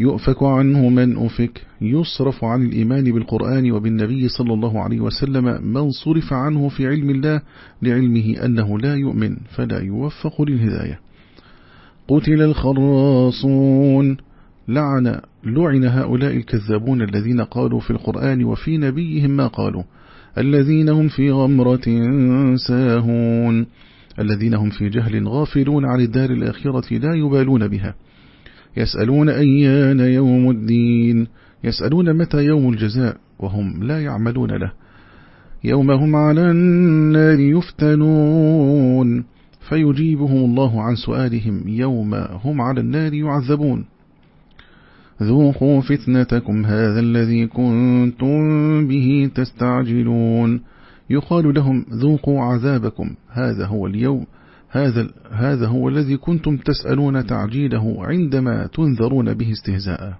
يؤفك عنه من أفك يصرف عن الإيمان بالقرآن وبالنبي صلى الله عليه وسلم من صرف عنه في علم الله لعلمه أنه لا يؤمن فلا يوفق للهداية. قتل الخراصون لعن لعن هؤلاء الكذابون الذين قالوا في القرآن وفي نبيهم ما قالوا الذين هم في غمرة ساهون. الذين هم في جهل غافلون عن الدار الآخرة لا يبالون بها. يسألون أيان يوم الدين. يسألون متى يوم الجزاء وهم لا يعملون له. يوم هم على النار يفتنون. فيجيبهم الله عن سؤالهم يوم هم على النار يعذبون. ذوقوا فتنتكم هذا الذي كنتم به تستعجلون. يقال لهم ذوقوا عذابكم. هذا هو اليوم. هذا هذا هو الذي كنتم تسألون تعجيله عندما تنذرون به استهزاء.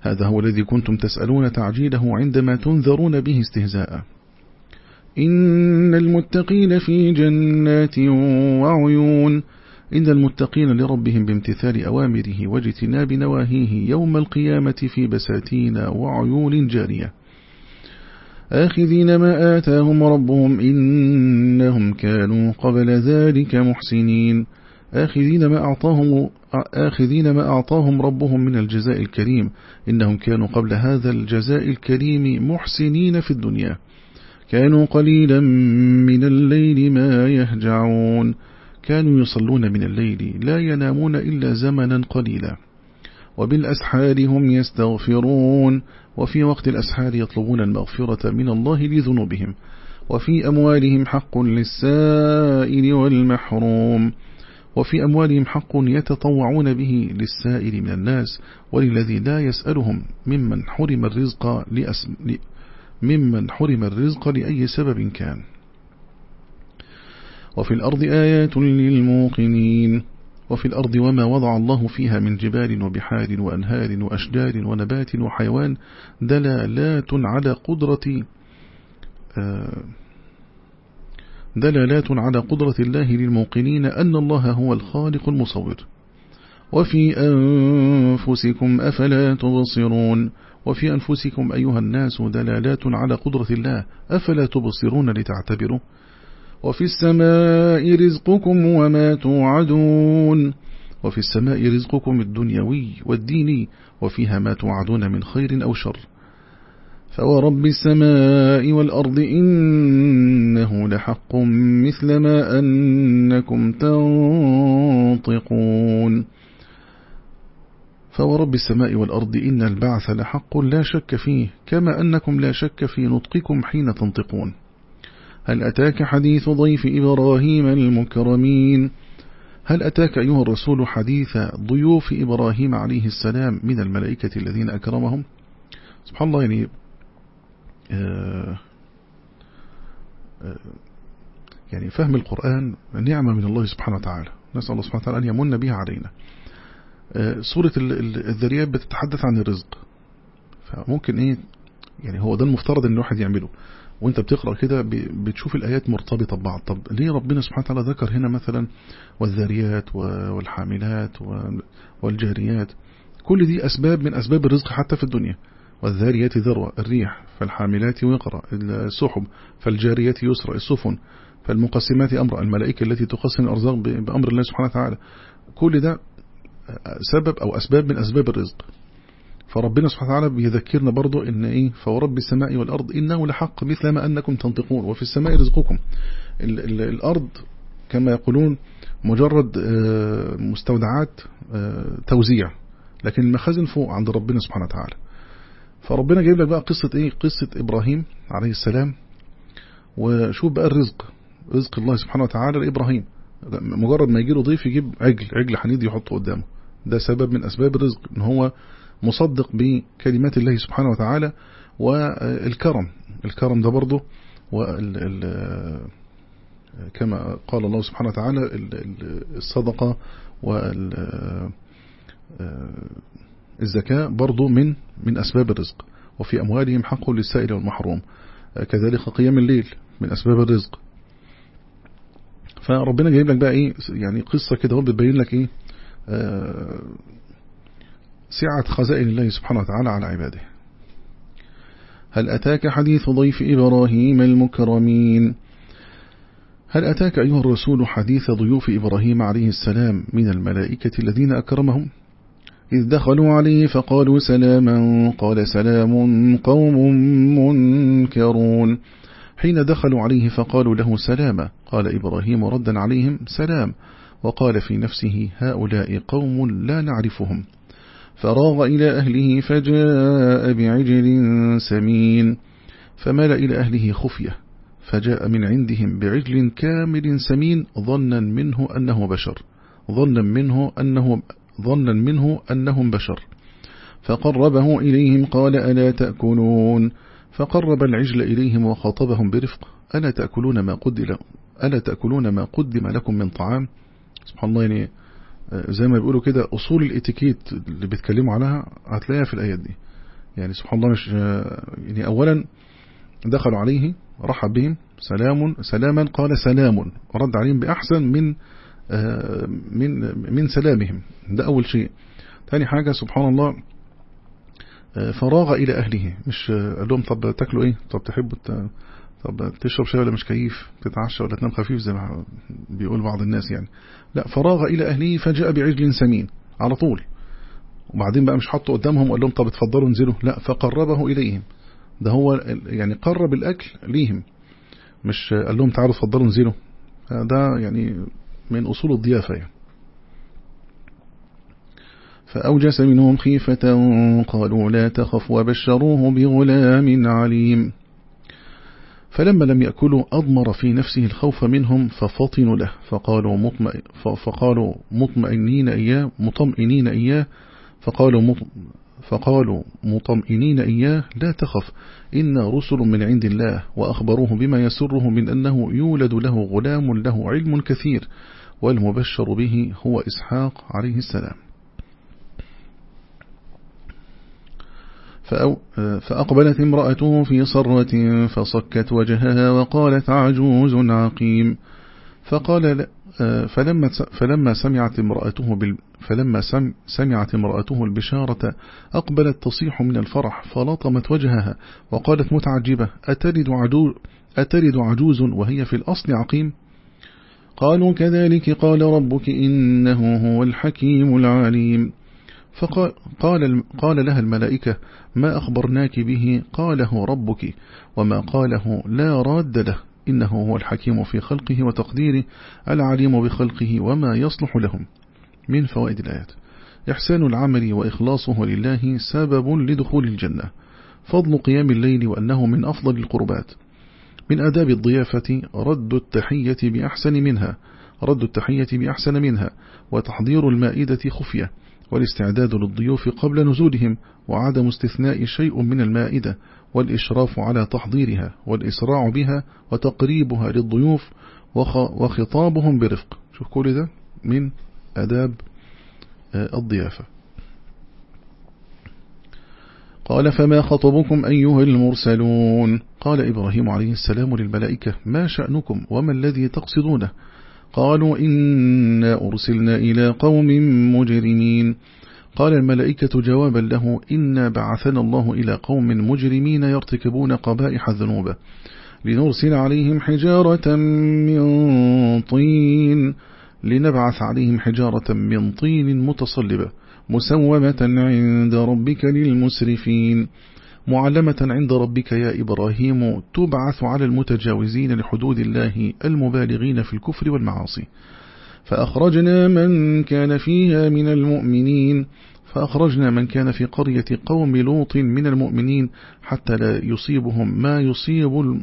هذا هو الذي كنتم تسألون تعجيله عندما تنذرون به استهزاء. إن المتقين في جنات وعيون. إن المتقين لربهم بامتثال أوامره واجتناب نواهيه يوم القيامة في بساتين وعيون جارية. آخذين ما آتاهم ربهم إنهم كانوا قبل ذلك محسنين. آخذين ما أعطاهم آخذين ما أعطاهم ربهم من الجزاء الكريم. إنهم كانوا قبل هذا الجزاء الكريم محسنين في الدنيا. كانوا قليلا من الليل ما يهجعون. كانوا يصلون من الليل لا ينامون إلا زمنا قليلا. وبالأسحار هم يستغفرون وفي وقت الأسحار يطلبون المغفرة من الله لذنوبهم وفي أموالهم حق للسائل والمحروم وفي أموالهم حق يتطوعون به للسائل من الناس وللذي لا يسألهم ممن حرم الرزق لأسم ممن حرم الرزق لأي سبب كان. وفي الأرض آيات للموقنين. وفي الأرض وما وضع الله فيها من جبال وبحار وأنهار وأشجار ونبات وحيوان دلالات على قدرة آه، دلالات على قدرة الله للموقنين أن الله هو الخالق المصور. وفي أنفسكم أفلا تبصرون؟ وفي أنفسكم أيها الناس دلالات على قدرة الله أفلا تبصرون لتعتبروا وفي السماء رزقكم وما توعدون. وفي السماء رزقكم الدنيوي والديني وفيها ما توعدون من خير أو شر. فورب السماء والأرض إنه لحق مثل ما أنكم تنطقون. فورب السماء والأرض إن البعث لحق لا شك فيه كما أنكم لا شك في نطقكم حين تنطقون. هل أتاك حديث ضيف إبراهيم المكرمين؟ هل أتاك أيها الرسول حديث ضيوف إبراهيم عليه السلام من الملائكة الذين أكرمهم؟ سبحان الله يعني آه آه يعني فهم القرآن نعمة من الله سبحانه وتعالى. نسأل الله سبحانه وتعالى أن يمن بها علينا. آه سورة الذريات بتتحدث عن الرزق. فممكن إيه يعني هو ده المفترض إن الواحد يعمله. وانت بتقرأ كده بتشوف الآيات مرتبطة ببعض. طب ليه ربنا سبحانه وتعالى ذكر هنا مثلا والذاريات والحاملات والجاريات؟ كل دي أسباب من أسباب الرزق حتى في الدنيا. والذاريات ذروة الريح فالحاملات وقرأ السحب فالجاريات يسرى السفن فالمقسمات أمر الملائكة التي تقسم الأرزاق بأمر الله سبحانه وتعالى. كل ده سبب أو أسباب من أسباب الرزق. فربنا سبحانه وتعالى بيذكرنا برضو إن إيه فورب السماء والأرض إنه لحق مثل ما أنكم تنطقون وفي السماء رزقكم. ال ال الأرض كما يقولون مجرد آه، مستودعات آه، توزيع لكن المخازن فوق عند ربنا سبحانه وتعالى. فربنا جايب لك بقى قصة إيه؟ قصة إبراهيم عليه السلام. وشوف بقى الرزق رزق الله سبحانه وتعالى لإبراهيم. مجرد ما يجي له ضيف يجيب عجل عجل حنيد يحطه قدامه. ده سبب من أسباب الرزق إن هو مصدق بكلمات الله سبحانه وتعالى والكرم. الكرم ده برضه كما قال الله سبحانه وتعالى الصدقة والزكاة برضو من من أسباب الرزق. وفي أموالهم حق للسائل والمحروم. كذلك قيام الليل من أسباب الرزق. فربنا جايب لك بقى إيه يعني قصة كده هو بتبين لك إيه سعة خزائن الله سبحانه وتعالى على عباده. هل أتاك حديث ضيف إبراهيم المكرمين؟ هل أتاك أيها الرسول حديث ضيوف إبراهيم عليه السلام من الملائكة الذين أكرمهم؟ إذ دخلوا عليه فقالوا سلاما قال سلام قوم منكرون. حين دخلوا عليه فقالوا له سلاما قال إبراهيم ردا عليهم سلام وقال في نفسه هؤلاء قوم لا نعرفهم. فراغ إلى أهله فجاء بعجل سمين. فمال إلى أهله خفية فجاء من عندهم بعجل كامل سمين ظنا منه أنه بشر ظنا منه أنه ظنا منه أنهم بشر. فقربه إليهم قال ألا تأكلون؟ فقرب العجل إليهم وخاطبهم برفق ألا تأكلون ما قدم ألا تأكلون ما قدم لكم من طعام؟ سبحان الله يعني زي ما بيقولوا كده أصول الإتيكيت اللي بيتكلموا عنها هتلاقيها في الآيات دي. يعني سبحان الله مش يعني أولا دخلوا عليه رحب بهم سلام سلاما قال سلام ورد عليهم بأحسن من آه، من من سلامهم. ده أول شيء. ثاني حاجة سبحان الله آه، فراغ إلى أهله. مش آه، قال لهم طب تاكلوا إيه؟ طب تحبوا طب تشرب شاي ولا مش كيف؟ تتعشى ولا تنام خفيف؟ زي ما بيقول بعض الناس يعني. لا فراغ إلى أهله فجاء بعجل سمين على طول. وبعدين بقى مش حطوا قدامهم وقال لهم طب اتفضلوا انزلوا. لا فقربه إليهم. ده هو يعني قرب الأكل ليهم. مش قال لهم تعالوا اتفضلوا انزلوا. ده يعني من أصول الضيافة يعني. فأوجس منهم خيفة قالوا لا تخف وبشروه بغلام عليم. فلما لم يأكلوا أضمر في نفسه الخوف منهم ففطنوا له. فقالوا, مطمئن فقالوا مطمئنين إياه مطمئنين إياه. فقالوا فقالوا مطمئنين إياه لا تخف إن رسل من عند الله وأخبروه بما يسره من أنه يولد له غلام له علم كثير والمبشر به هو إسحاق عليه السلام. فأقبلت امرأته في صرة فصكت وجهها وقالت عجوز عقيم. فقال فلما فلما سمعت امرأته فلما سمعت امرأته البشارة أقبلت تصيح من الفرح فلطمت وجهها وقالت متعجبة أتلد عجوز, أتلد عجوز وهي في الأصل عقيم؟ قالوا كذلك قال ربك إنه هو الحكيم العليم. فقال قال, لها الملائكة ما أخبرناك به؟ قاله ربك وما قاله لا راد له. إنه هو الحكيم في خلقه وتقديره العليم بخلقه وما يصلح لهم. من فوائد الآيات. إحسان العمل وإخلاصه لله سبب لدخول الجنة. فضل قيام الليل وأنه من أفضل القربات. من أداب الضيافة رد التحية بأحسن منها. رد التحية بأحسن منها وتحضير المائدة خفية. والاستعداد للضيوف قبل نزولهم وعدم استثناء شيء من المائدة والإشراف على تحضيرها والإسراع بها وتقريبها للضيوف وخطابهم برفق. شوف كل ده من أداب آه، الضيافة. قال فما خطبكم أيها المرسلون؟ قال إبراهيم عليه السلام للملائكة ما شأنكم وما الذي تقصدونه؟ قالوا إنا أرسلنا إلى قوم مجرمين. قال الملائكة جوابا له إنا بعثنا الله إلى قوم مجرمين يرتكبون قبائح الذنوب. لنرسل عليهم حجارة من طين. لنبعث عليهم حجارة من طين متصلبة مسومة عند ربك للمسرفين. معلمة عند ربك يا إبراهيم تبعث على المتجاوزين لحدود الله المبالغين في الكفر والمعاصي. فأخرجنا من كان فيها من المؤمنين فأخرجنا من كان في قرية قوم لوط من المؤمنين حتى لا يصيبهم ما يصيب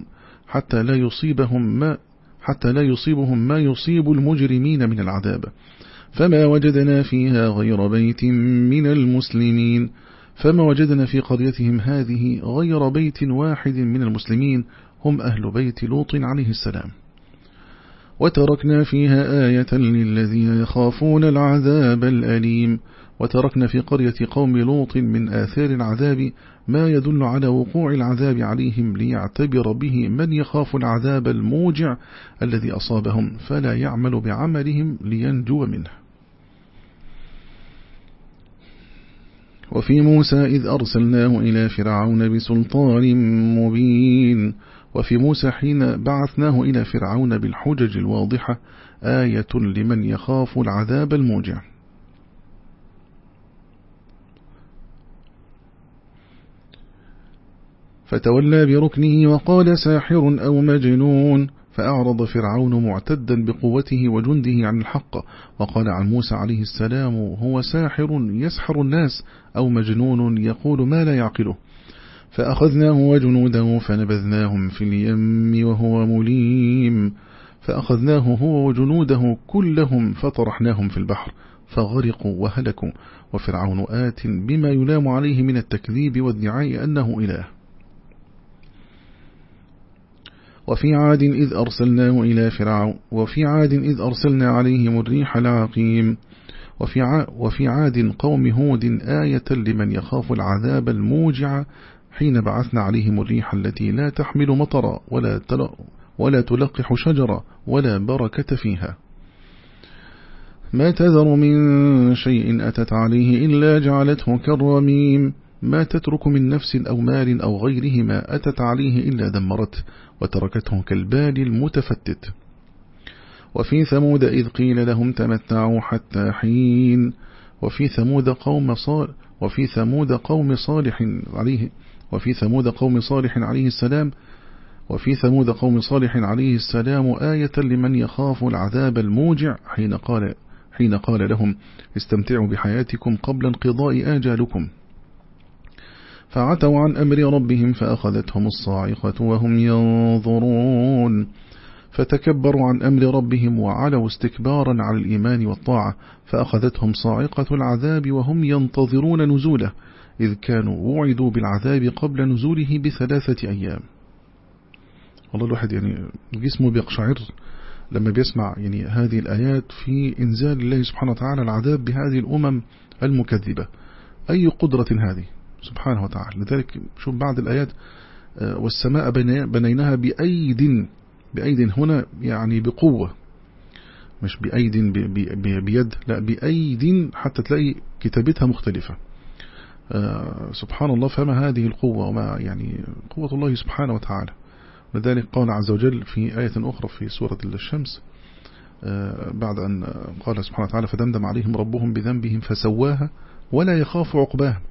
حتى لا يصيبهم ما حتى لا يصيبهم ما يصيب المجرمين من العذاب. فما وجدنا فيها غير بيت من المسلمين. فما وجدنا في قريتهم هذه غير بيت واحد من المسلمين هم أهل بيت لوط عليه السلام. وتركنا فيها آية للذين يخافون العذاب الأليم. وتركنا في قرية قوم لوط من آثار العذاب ما يدل على وقوع العذاب عليهم ليعتبر به من يخاف العذاب الموجع الذي أصابهم فلا يعمل بعملهم لينجو منه. وفي موسى إذ أرسلناه إلى فرعون بسلطان مبين. وفي موسى حين بعثناه إلى فرعون بالحجج الواضحة آية لمن يخاف العذاب الموجع. فتولى بركنه وقال ساحر أو مجنون. فأعرض فرعون معتدا بقوته وجنده عن الحق. وقال عن موسى عليه السلام هو ساحر يسحر الناس أو مجنون يقول ما لا يعقله. فأخذناه وجنوده فنبذناهم في اليم وهو مليم. فأخذناه هو وجنوده كلهم فطرحناهم في البحر فغرقوا وهلكوا. وفرعون آت بما يلام عليه من التكذيب والدعاء أنه إله. وفي عاد إذ أرسلناه إلى فرعون وفي عاد إذ أرسلنا عليهم الريح العقيم وفي, وفي عاد قوم هود آية لمن يخاف العذاب الموجع حين بعثنا عليهم الريح التي لا تحمل مطرا ولا, ولا تلقح شجرة ولا بركة فيها. ما تذر من شيء أتت عليه إلا جعلته كالرميم. ما تترك من نفس أو مال أو غيرهما أتت عليه إلا دمرت وتركته كالبال المتفتت. وفي ثمود إذ قيل لهم تمتعوا حتى حين. وفي ثمود قوم صال وفي ثمود قوم صالح عليه وفي ثمود قوم صالح عليه السلام. وفي ثمود قوم صالح عليه السلام آية لمن يخاف العذاب الموجع حين قال حين قال لهم استمتعوا بحياتكم قبل انقضاء آجالكم. فعتوا عن أمر ربهم فأخذتهم الصاعقة وهم ينظرون. فتكبروا عن أمر ربهم وعلوا استكبارا على الإيمان والطاعة فأخذتهم صاعقة العذاب وهم ينتظرون نزوله إذ كانوا وعدوا بالعذاب قبل نزوله بثلاثة أيام. والله الواحد يعني جسمه بيقشعر لما بيسمع يعني هذه الآيات في إنزال الله سبحانه وتعالى العذاب بهذه الأمم المكذبة. أي قدرة هذه؟ سبحانه وتعالى. لذلك شوف بعض الآيات آه، والسماء بنيناها بأيد بأيد هنا يعني بقوة. مش بأيد بيد لا بأيد حتى تلاقي كتابتها مختلفة. آه، سبحان الله فما هذه القوة؟ وما يعني قوة الله سبحانه وتعالى. لذلك قال عز وجل في آية أخرى في سورة الشمس آه، بعد أن قال سبحانه وتعالى فدمدم عليهم ربهم بذنبهم فسواها ولا يخاف عقباها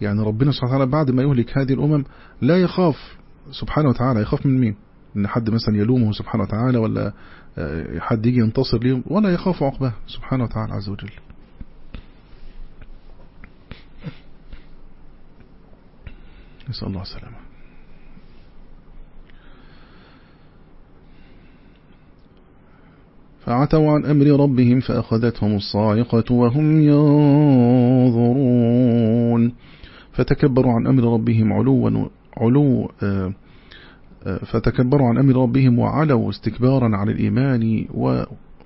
يعني ربنا سبحانه وتعالى بعد ما يهلك هذه الأمم لا يخاف سبحانه وتعالى يخاف من مين؟ إن حد مثلا يلومه سبحانه وتعالى ولا آه، حد يجي ينتصر لهم ولا يخاف عقبه سبحانه وتعالى عز وجل. نسأل الله السلامة. فعتوا عن أمر ربهم فأخذتهم الصاعقة وهم ينظرون. فتكبروا عن أمر ربهم علوا علو آه، آه، فتكبروا عن أمر ربهم وعلوا استكبارا على الإيمان و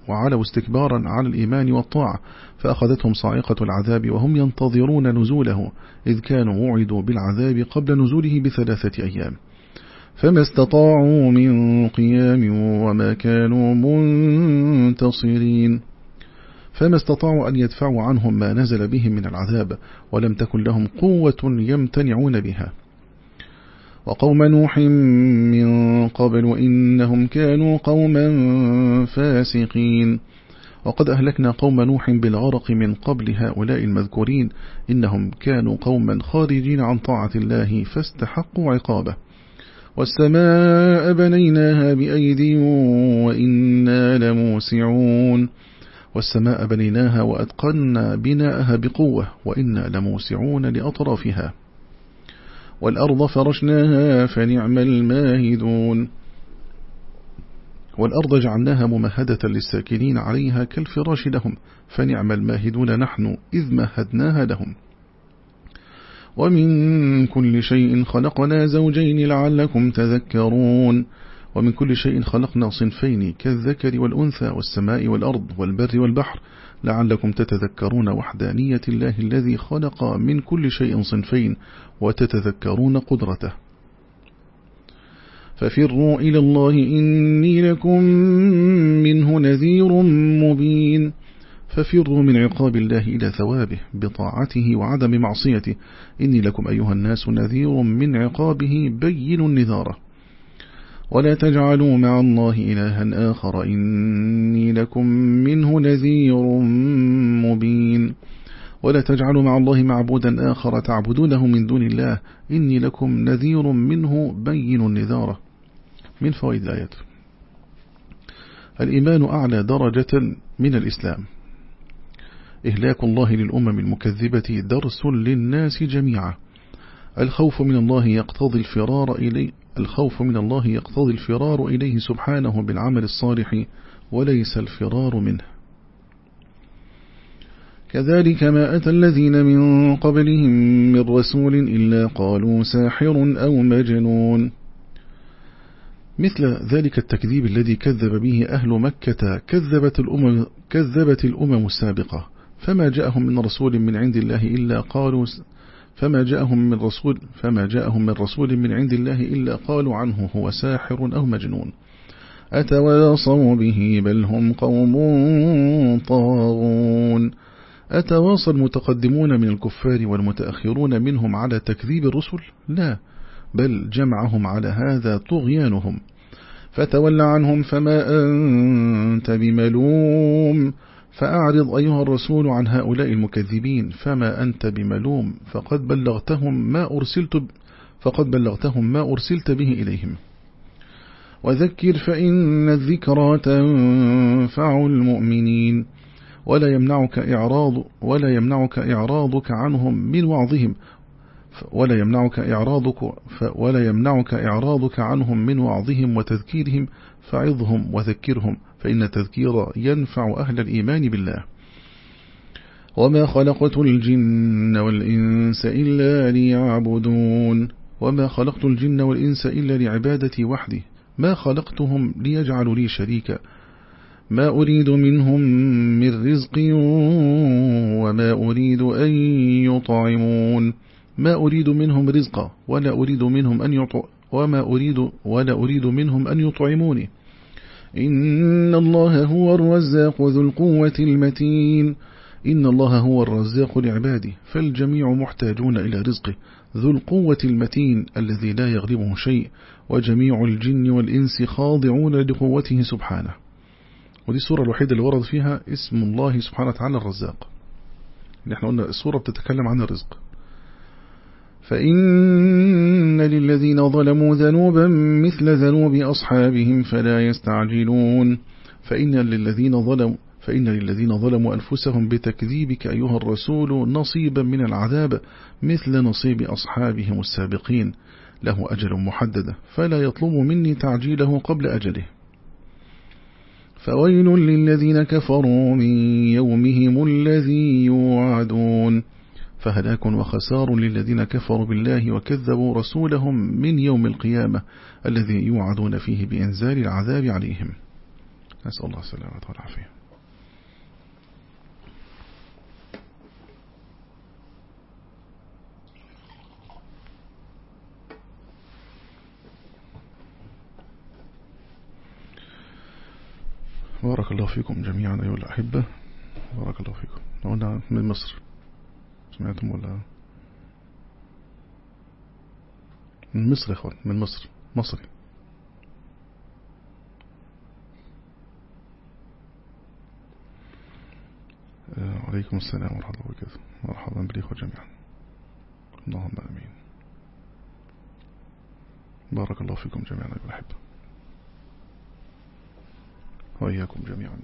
وعلوا استكبارا على الإيمان والطاعة فأخذتهم صاعقة العذاب وهم ينتظرون نزوله إذ كانوا وعدوا بالعذاب قبل نزوله بثلاثة أيام. فما استطاعوا من قيام وما كانوا منتصرين. فما استطاعوا أن يدفعوا عنهم ما نزل بهم من العذاب ولم تكن لهم قوة يمتنعون بها. وقوم نوح من قبل إنهم كانوا قوما فاسقين. وقد أهلكنا قوم نوح بالغرق من قبل هؤلاء المذكورين إنهم كانوا قوما خارجين عن طاعة الله فاستحقوا عقابه. والسماء بنيناها بأيدي وإنا لموسعون. والسماء بنيناها وأتقنا بناءها بقوة وإنا لموسعون لأطرافها. والأرض فرشناها فنعم الماهدون. والأرض جعلناها ممهدة للساكنين عليها كالفراش لهم فنعم الماهدون نحن إذ مهدناها لهم. ومن كل شيء خلقنا زوجين لعلكم تذكرون. ومن كل شيء خلقنا صنفين كالذكر والأنثى والسماء والأرض والبر والبحر لعلكم تتذكرون وحدانية الله الذي خلق من كل شيء صنفين وتتذكرون قدرته. ففروا إلى الله إني لكم منه نذير مبين. ففروا من عقاب الله إلى ثوابه بطاعته وعدم معصيته. إني لكم أيها الناس نذير من عقابه بين النذارة. ولا تجعلوا مع الله إلها آخر إني لكم منه نذير مبين. ولا تجعلوا مع الله معبودا آخر تعبدونه من دون الله إني لكم نذير منه بين النذارة من فوائد الآيات. الإيمان أعلى درجة من الإسلام. إهلاك الله للأمم المكذبة درس للناس جميعا. الخوف من الله يقتضي الفرار إليه الخوف من الله يقتضي الفرار إليه سبحانه بالعمل الصالح وليس الفرار منه. كذلك ما أتى الذين من قبلهم من رسول إلا قالوا ساحر أو مجنون. مثل ذلك التكذيب الذي كذب به أهل مكة كذبت الأمم, كذبت الأمم السابقة. فما جاءهم من رسول من عند الله إلا قالوا فما جاءهم من رسول فما جاءهم من رسول من عند الله إلا قالوا عنه هو ساحر أو مجنون. أتواصوا به بل هم قوم طاغون. أتواصى المتقدمون من الكفار والمتأخرون منهم على تكذيب الرسل؟ لا بل جمعهم على هذا طغيانهم. فتول عنهم فما أنت بملوم. فأعرض أيها الرسول عن هؤلاء المكذبين فما أنت بملوم؟ فقد بلغتهم ما أرسلت فقد بلغتهم ما أرسلت به إليهم. وذكر فإن الذكرى تنفع المؤمنين. ولا يمنعك إعراض ولا يمنعك إعراضك عنهم من وعظهم. ولا يمنعك إعراضك ولا يمنعك إعراضك عنهم من وعظهم وتذكيرهم. فعظهم وذكرهم. فإن التذكير ينفع أهل الإيمان بالله. وما خلقت الجن والإنس إلا ليعبدون. وما خلقت الجن والإنس إلا لعبادتي وحدي. ما خلقتهم ليجعلوا لي شريكا. ما أريد منهم من رزق وما أريد أن يطعمون. ما أريد منهم رزقا ولا أريد منهم أن يطع وما أريد ولا أريد منهم أن يطعموني. إن الله هو الرزاق ذو القوة المتين. إن الله هو الرزاق لعباده فالجميع محتاجون إلى رزقه ذو القوة المتين الذي لا يغلبه شيء وجميع الجن والإنس خاضعون لقوته سبحانه. ودي السورة الوحيدة اللي ورد فيها اسم الله سبحانه وتعالى الرزاق. نحن قلنا السورة بتتكلم عن الرزق. فإن للذين ظلموا ذنوبا مثل ذنوب أصحابهم فلا يستعجلون. فإن للذين ظلموا فإن للذين ظلموا أنفسهم بتكذيبك أيها الرسول نصيبا من العذاب مثل نصيب أصحابهم السابقين. له أجل محدد فلا يطلب مني تعجيله قبل أجله. فويل للذين كفروا من يومهم الذي يوعدون. فهلاك وخسار للذين كفروا بالله وكذبوا رسولهم من يوم القيامة الذي يوعدون فيه بإنزال العذاب عليهم. نسأل الله السلامة والعافية. بارك الله فيكم جميعا أيها الأحبة. بارك الله فيكم. هنا من مصر. سمعتم ولا؟ من مصر يا إخوان من مصر مصري. آه، عليكم السلام ورحمة الله وبركاته. مرحبا بالإخوة جميعا اللهم أمين. بارك الله فيكم جميعا أيها الأحبة. وإياكم جميعا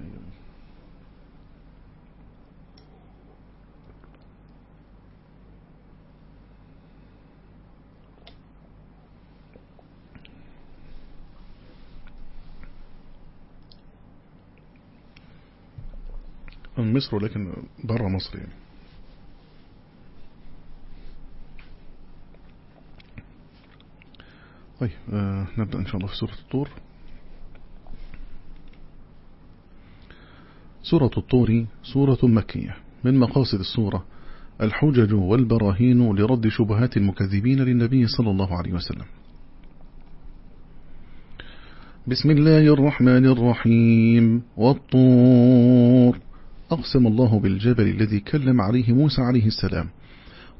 من مصر ولكن برا مصر يعني. طيب آه نبدأ إن شاء الله في سورة الطور. سورة الطور سورة مكية من مقاصد السورة الحجج والبراهين لرد شبهات المكذبين للنبي صلى الله عليه وسلم. بسم الله الرحمن الرحيم. والطور. أقسم الله بالجبل الذي كلم عليه موسى عليه السلام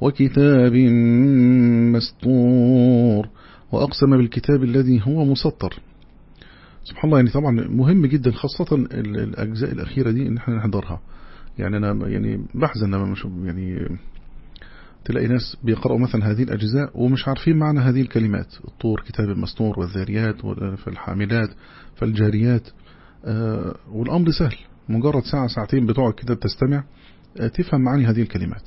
وكتاب مستور وأقسم بالكتاب الذي هو مسطر. سبحان الله يعني طبعا مهم جدا خاصة الأجزاء الأخيرة دي إن إحنا نحضرها. يعني أنا يعني بحزن لما يعني تلاقي ناس بيقرأوا مثلا هذه الأجزاء ومش عارفين معنى هذه الكلمات. الطور كتاب المستور والذاريات فالحاملات فالجاريات آه، والأمر سهل. مجرد ساعة ساعتين بتقعد كده تستمع آه، تفهم معاني هذه الكلمات.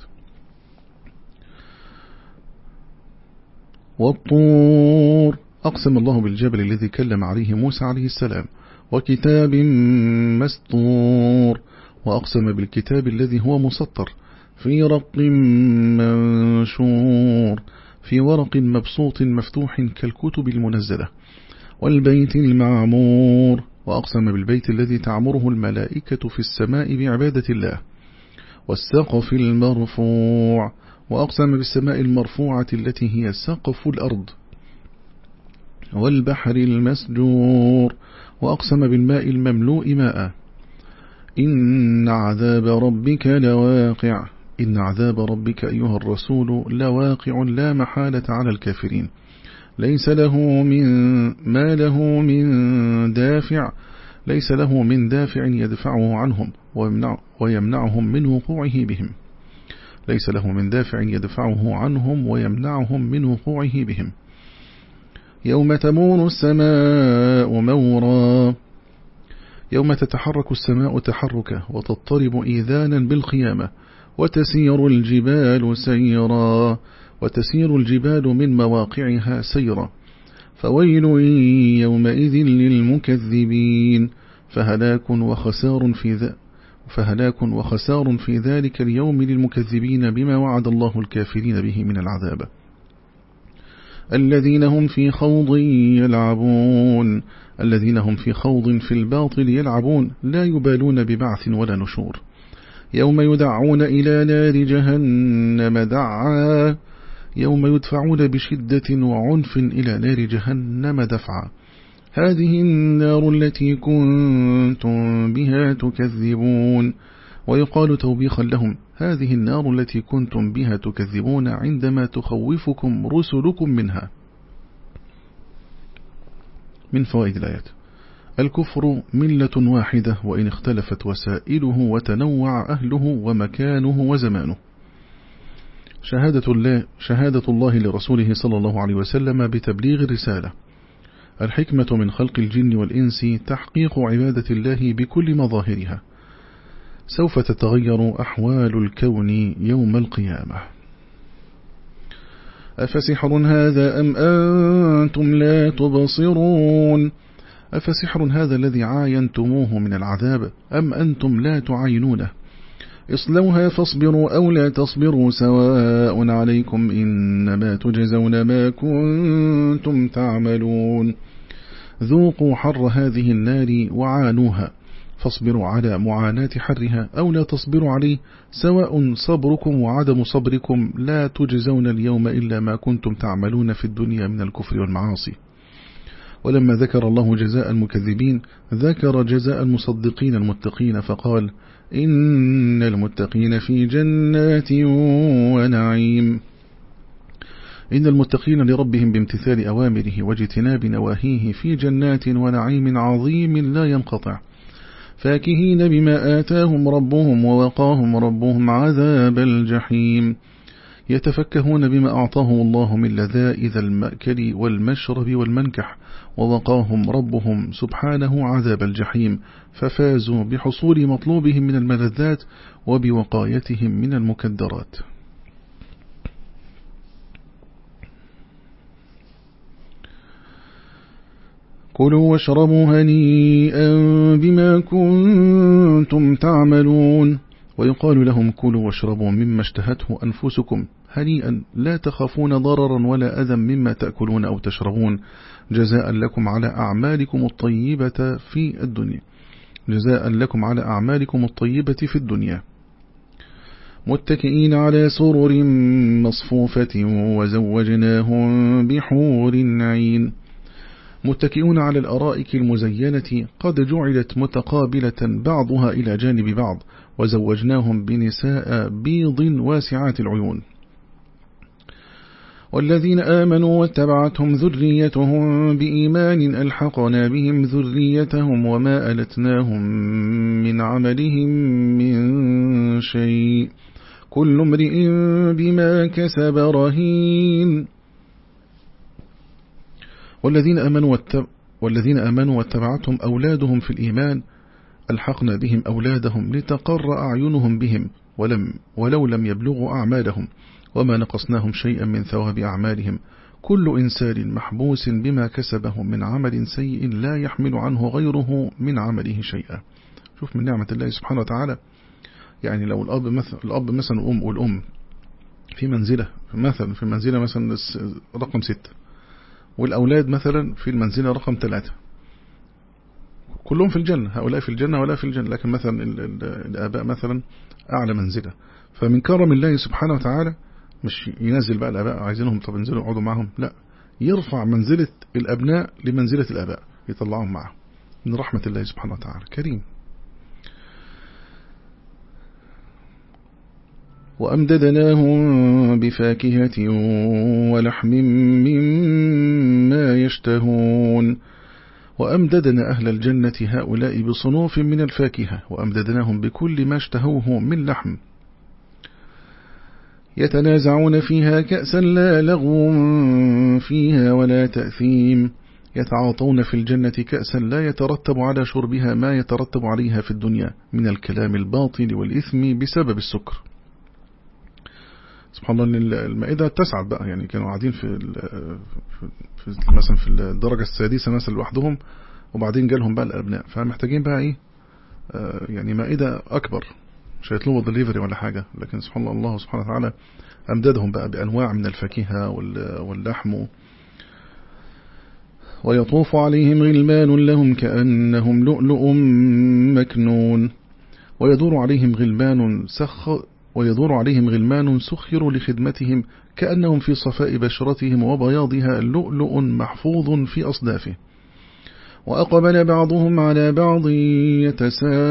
والطور أقسم الله بالجبل الذي كلم عليه موسى عليه السلام وكتاب مسطور وأقسم بالكتاب الذي هو مسطر في رق منشور في ورق مبسوط مفتوح كالكتب المنزلة والبيت المعمور وأقسم بالبيت الذي تعمره الملائكة في السماء بعبادة الله. والسقف المرفوع. وأقسم بالسماء المرفوعة التي هي سقف الأرض. والبحر المسجور. وأقسم بالماء المملوء ماء. إن عذاب ربك لواقع. إن عذاب ربك أيها الرسول لواقع لا محالة على الكافرين. ليس له من ما له من دافع ليس له من دافع يدفعه عنهم ويمنع ويمنعهم من وقوعه بهم. ليس له من دافع يدفعه عنهم ويمنعهم من وقوعه بهم. يوم تمور السماء مورا يوم تتحرك السماء تحركا وتضطرب إيذانا بالقيامة وتسير الجبال سيرا. وتسير الجبال من مواقعها سيرا. فويل يومئذ للمكذبين. فهلاك وخسار في فهلاك وخسار في ذلك اليوم للمكذبين بما وعد الله الكافرين به من العذاب. الذين هم في خوض يلعبون. الذين هم في خوض في الباطل يلعبون. لا يبالون ببعث ولا نشور. يوم يدعون إلى نار جهنم دعا. يوم يدفعون بشدة وعنف إلى نار جهنم دفعا. هذه النار التي كنتم بها تكذبون. ويقال توبيخا لهم هذه النار التي كنتم بها تكذبون عندما تخوفكم رسلكم منها. من فوائد الآيات. الكفر ملة واحدة وإن اختلفت وسائله وتنوع أهله ومكانه وزمانه. شهادة الله, شهادة الله لرسوله صلى الله عليه وسلم بتبليغ الرسالة. الحكمة من خلق الجن والإنس تحقيق عبادة الله بكل مظاهرها. سوف تتغير أحوال الكون يوم القيامة. أفسحر هذا أم أنتم لا تبصرون؟ أفسحر هذا الذي عاينتموه من العذاب أم أنتم لا تعاينونه اصلوها فاصبروا أو لا تصبروا سواء عليكم إنما تجزون ما كنتم تعملون. ذوقوا حر هذه النار وعانوها فاصبروا على معاناة حرها أو لا تصبروا عليه سواء صبركم وعدم صبركم لا تجزون اليوم إلا ما كنتم تعملون في الدنيا من الكفر والمعاصي. ولما ذكر الله جزاء المكذبين ذكر جزاء المصدقين المتقين فقال إن المتقين في جنات ونعيم. إن المتقين لربهم بامتثال أوامره واجتناب نواهيه في جنات ونعيم عظيم لا ينقطع. فاكهين بما آتاهم ربهم ووقاهم ربهم عذاب الجحيم. يتفكهون بما أعطاهم الله من لذائذ المأكل والمشرب والمنكح. ووقاهم ربهم سبحانه عذاب الجحيم ففازوا بحصول مطلوبهم من الملذات وبوقايتهم من المكدرات. كلوا واشربوا هنيئا بما كنتم تعملون. ويقال لهم كلوا واشربوا مما اشتهته أنفسكم. هنيئا لا تخافون ضررا ولا أذى مما تأكلون أو تشربون. جزاء لكم على أعمالكم الطيبة في الدنيا. جزاء لكم على أعمالكم الطيبة في الدنيا. متكئين على سرر مصفوفة وزوجناهم بحور عين. متكئون على الأرائك المزينة قد جعلت متقابلة بعضها إلى جانب بعض وزوجناهم بنساء بيض واسعات العيون. والذين آمنوا واتبعتهم ذريتهم بإيمان ألحقنا بهم ذريتهم وما ألتناهم من عملهم من شيء. كل امرئ بما كسب رهين. والذين أمنوا, واتب والذين أمنوا واتبعتهم أولادهم في الإيمان ألحقنا بهم أولادهم لتقر أعينهم بهم ولم ولو لم يبلغوا أعمالهم. وما نقصناهم شيئا من ثواب أعمالهم. كل إنسان محبوس بما كسبه من عمل سيء لا يحمل عنه غيره من عمله شيئا. شوف من نعمة الله سبحانه وتعالى. يعني لو الأب مثلا, الأب مثلا الأم والأم في منزلة مثلا في منزلة مثلا رقم ستة. والأولاد مثلا في المنزلة رقم ثلاثة. كلهم في الجنة هؤلاء في الجنة ولا في الجنة. لكن مثلا الآباء مثلا أعلى منزلة. فمن كرم الله سبحانه وتعالى مش ينزل بقى الآباء عايزينهم طب ينزلوا يقعدوا معهم لا يرفع منزلة الأبناء لمنزلة الآباء يطلعهم معه من رحمة الله سبحانه وتعالى. كريم. وأمددناهم بفاكهة ولحم مما يشتهون. وأمددنا أهل الجنة هؤلاء بصنوف من الفاكهة وأمددناهم بكل ما اشتهوه من لحم. يتنازعون فيها كأسا لا لغو فيها ولا تأثيم. يتعاطون في الجنة كأسا لا يترتب على شربها ما يترتب عليها في الدنيا من الكلام الباطل والإثم بسبب السكر. سبحان الله المائدة تسعد بقى. يعني كانوا قاعدين في, في مثلا في الدرجة السادسة مثلا لوحدهم وبعدين جالهم بقى الأبناء. فمحتاجين بقى إيه؟ آه، يعني مائدة أكبر. مش هيطلبوا دليفري ولا حاجة. لكن سبحان الله الله سبحانه وتعالى أمددهم بقى بأنواع من الفاكهة واللحم. ويطوف عليهم غلمان لهم كأنهم لؤلؤ مكنون. ويدور عليهم غلمان سخ ويدور عليهم غلمان سخروا لخدمتهم كأنهم في صفاء بشرتهم وبياضها لؤلؤ محفوظ في أصدافه. وأقبل بعضهم على بعض يتساءلون.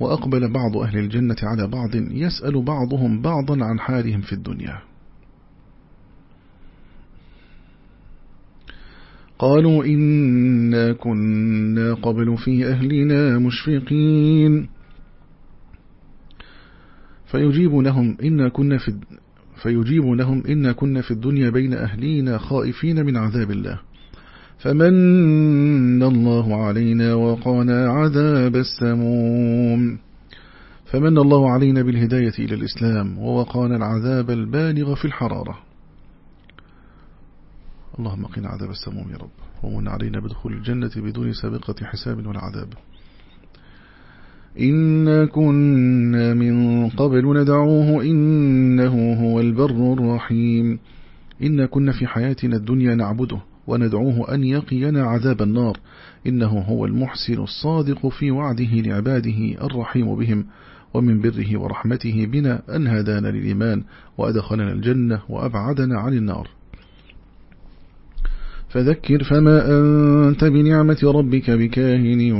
وأقبل بعض أهل الجنة على بعض يسأل بعضهم بعضا عن حالهم في الدنيا. قالوا إنا كنا قبل في أهلنا مشفقين. فيجيب لهم إنا كنا في فيجيب لهم إنا كنا في الدنيا بين أهلينا خائفين من عذاب الله. فمن الله علينا وقانا عذاب السموم. فمن الله علينا بالهداية إلى الإسلام ووقانا العذاب البالغ في الحرارة. اللهم قنا عذاب السموم يا رب. ومن علينا بدخول الجنة بدون سابقة حساب ولا عذاب. إنا كنا من قبل ندعوه إنه هو البر الرحيم. إنا كنا في حياتنا الدنيا نعبده. وندعوه أن يقينا عذاب النار إنه هو المحسن الصادق في وعده لعباده الرحيم بهم ومن بره ورحمته بنا أن هدانا للإيمان وأدخلنا الجنة وأبعدنا عن النار. فذكر فما أنت بنعمة ربك بكاهن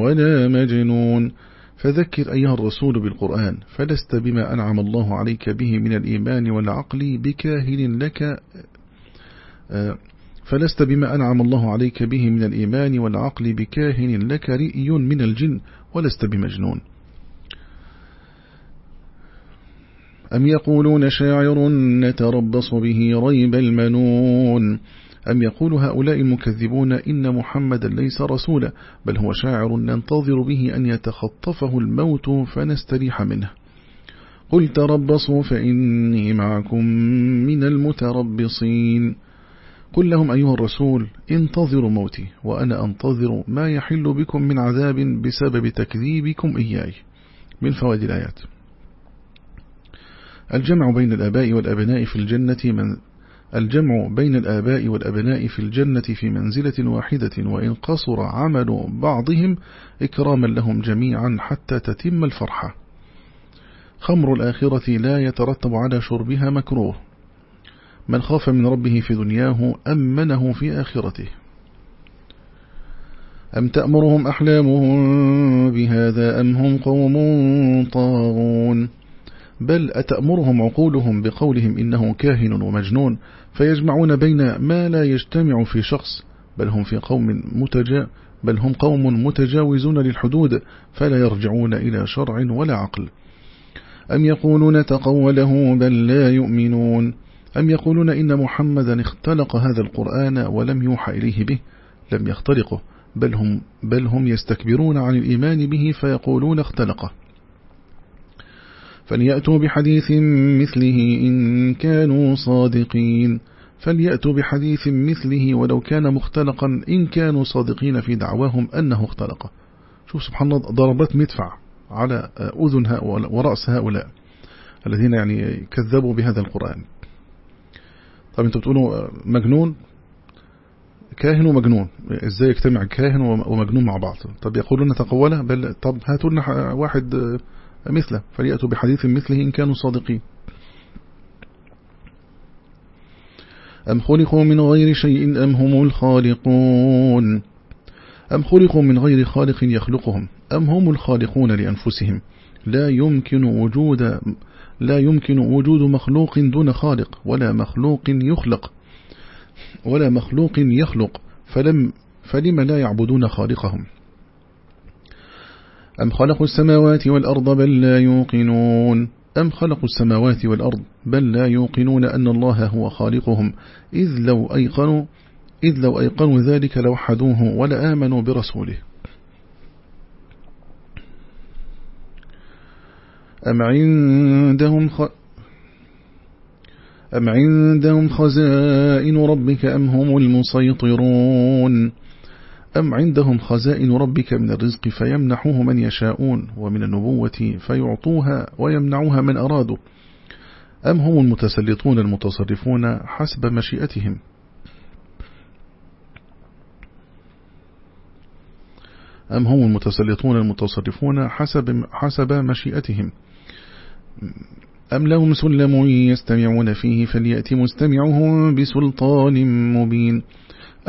ولا مجنون. فذكر أيها الرسول بالقرآن فلست بما أنعم الله عليك به من الإيمان والعقل بكاهن لك آه، فلست بما أنعم الله عليك به من الإيمان والعقل بكاهن لك رئي من الجن ولست بمجنون. أم يقولون شاعر نتربص به ريب المنون؟ أم يقول هؤلاء المكذبون إن محمدا ليس رسولا بل هو شاعر ننتظر به أن يتخطفه الموت فنستريح منه. قل تربصوا فإني معكم من المتربصين. قل لهم أيها الرسول انتظروا موتي وأنا أنتظر ما يحل بكم من عذاب بسبب تكذيبكم إياي. من فوائد الآيات. الجمع بين الآباء والأبناء في الجنة من الجمع بين الآباء والأبناء في الجنة في منزلة واحدة وإن قصر عمل بعضهم إكراما لهم جميعا حتى تتم الفرحة. خمر الآخرة لا يترتب على شربها مكروه. من خاف من ربه في دنياه أمنه في آخرته. أم تأمرهم أحلامهم بهذا أم هم قوم طاغون؟ بل أتأمرهم عقولهم بقولهم إنه كاهن ومجنون فيجمعون بين ما لا يجتمع في شخص بل هم في قوم متجا بل هم قوم متجاوزون للحدود فلا يرجعون إلى شرع ولا عقل. أم يقولون تقوله بل لا يؤمنون؟ أم يقولون إن محمدا اختلق هذا القرآن ولم يوحى إليه به؟ لم يختلقه بل هم, بل هم يستكبرون عن الإيمان به فيقولون اختلقه. فليأتوا بحديث مثله إن كانوا صادقين. فليأتوا بحديث مثله ولو كان مختلقا إن كانوا صادقين في دعواهم أنه اختلق شوف سبحان الله ضربات مدفع على أذن هؤلاء ورأس هؤلاء الذين يعني كذبوا بهذا القرآن. طب أنتوا بتقولوا مجنون؟ كاهن ومجنون. إزاي يجتمع كاهن ومجنون مع بعض؟ طب يقولون تقوله بل طب هاتوا لنا واحد مثله فليأتوا بحديث مثله إن كانوا صادقين. أم خلقوا من غير شيء أم هم الخالقون؟ أم خلقوا من غير خالق يخلقهم أم هم الخالقون لأنفسهم؟ لا يمكن وجود لا يمكن وجود مخلوق دون خالق ولا مخلوق يخلق ولا مخلوق يخلق فلم فلم لا يعبدون خالقهم؟ أم خلقوا السماوات والأرض بل لا يوقنون؟ أم خلقوا السماوات والأرض بل لا يوقنون أن الله هو خالقهم؟ إذ لو أيقنوا إذ لو أيقنوا ذلك لوحدوه ولآمنوا برسوله. أم عندهم خ... أم عندهم خزائن ربك أم هم المسيطرون؟ أم عندهم خزائن ربك من الرزق فيمنحوه من يشاءون ومن النبوة فيعطوها ويمنعوها من أرادوا؟ أم هم المتسلطون المتصرفون حسب مشيئتهم؟ أم هم المتسلطون المتصرفون حسب, حسب مشيئتهم؟ أم لهم سلم يستمعون فيه فليأتي مستمعهم بسلطان مبين.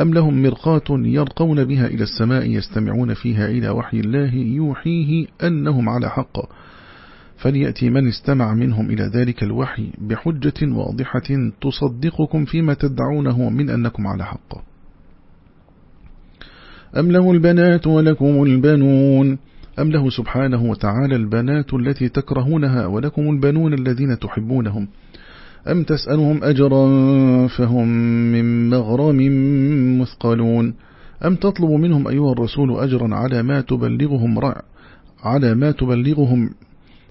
أم لهم مرقاة يرقون بها إلى السماء يستمعون فيها إلى وحي الله يوحيه أنهم على حق. فليأتي من استمع منهم إلى ذلك الوحي بحجة واضحة تصدقكم فيما تدعونه من أنكم على حق. أم له البنات ولكم البنون. أم له سبحانه وتعالى البنات التي تكرهونها ولكم البنون الذين تحبونهم؟ أم تسألهم أجرا فهم من مغرم مثقلون؟ أم تطلب منهم أيها الرسول أجرا على ما تبلغهم رع على ما تبلغهم؟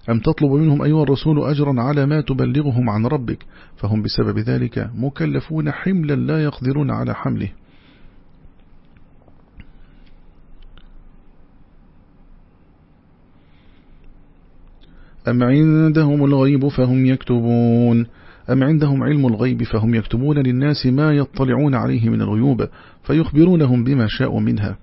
أم تطلب منهم أيها الرسول أجرا على ما تبلغهم عن ربك فهم بسبب ذلك مكلفون حملا لا يقدرون على حمله؟ أم عندهم الغيب فهم يكتبون؟ أم عندهم علم الغيب فهم يكتبون للناس ما يطلعون عليه من الغيوب فيخبرونهم بما شاءوا منها؟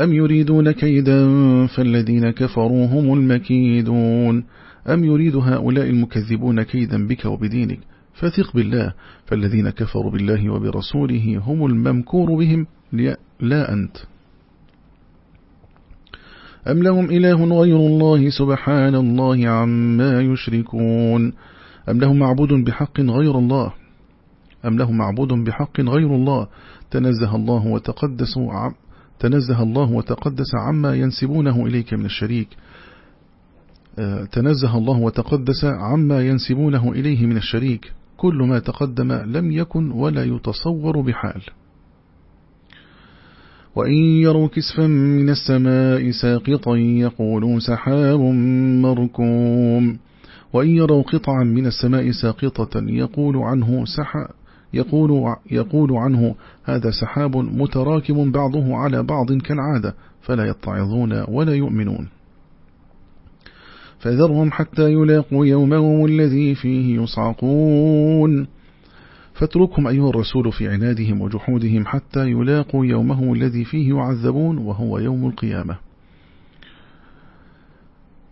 أم يريدون كيدا فالذين كفروا هم المكيدون؟ أم يريد هؤلاء المكذبون كيدا بك وبدينك؟ فثق بالله فالذين كفروا بالله وبرسوله هم الممكور بهم لا أنت. أم لهم إله غير الله سبحان الله عما يشركون؟ أم لهم معبود بحق غير الله؟ أم لهم معبود بحق غير الله؟ تنزه الله وتقدس تنزه الله وتقدس عما ينسبونه إليك من الشريك. آه، تنزه الله وتقدس عما ينسبونه إليه من الشريك. كل ما تقدم لم يكن ولا يتصور بحال. وإن يروا كسفا من السماء ساقطا يقولوا سحاب مركوم. وإن يروا قطعا من السماء ساقطة يقول عنه سحاب يقول, يقول عنه هذا سحاب متراكم بعضه على بعض كالعادة فلا يتعظون ولا يؤمنون. فذرهم حتى يلاقوا يومهم الذي فيه يصعقون. فاتركهم أيها الرسول في عنادهم وجحودهم حتى يلاقوا يومهم الذي فيه يعذبون وهو يوم القيامة.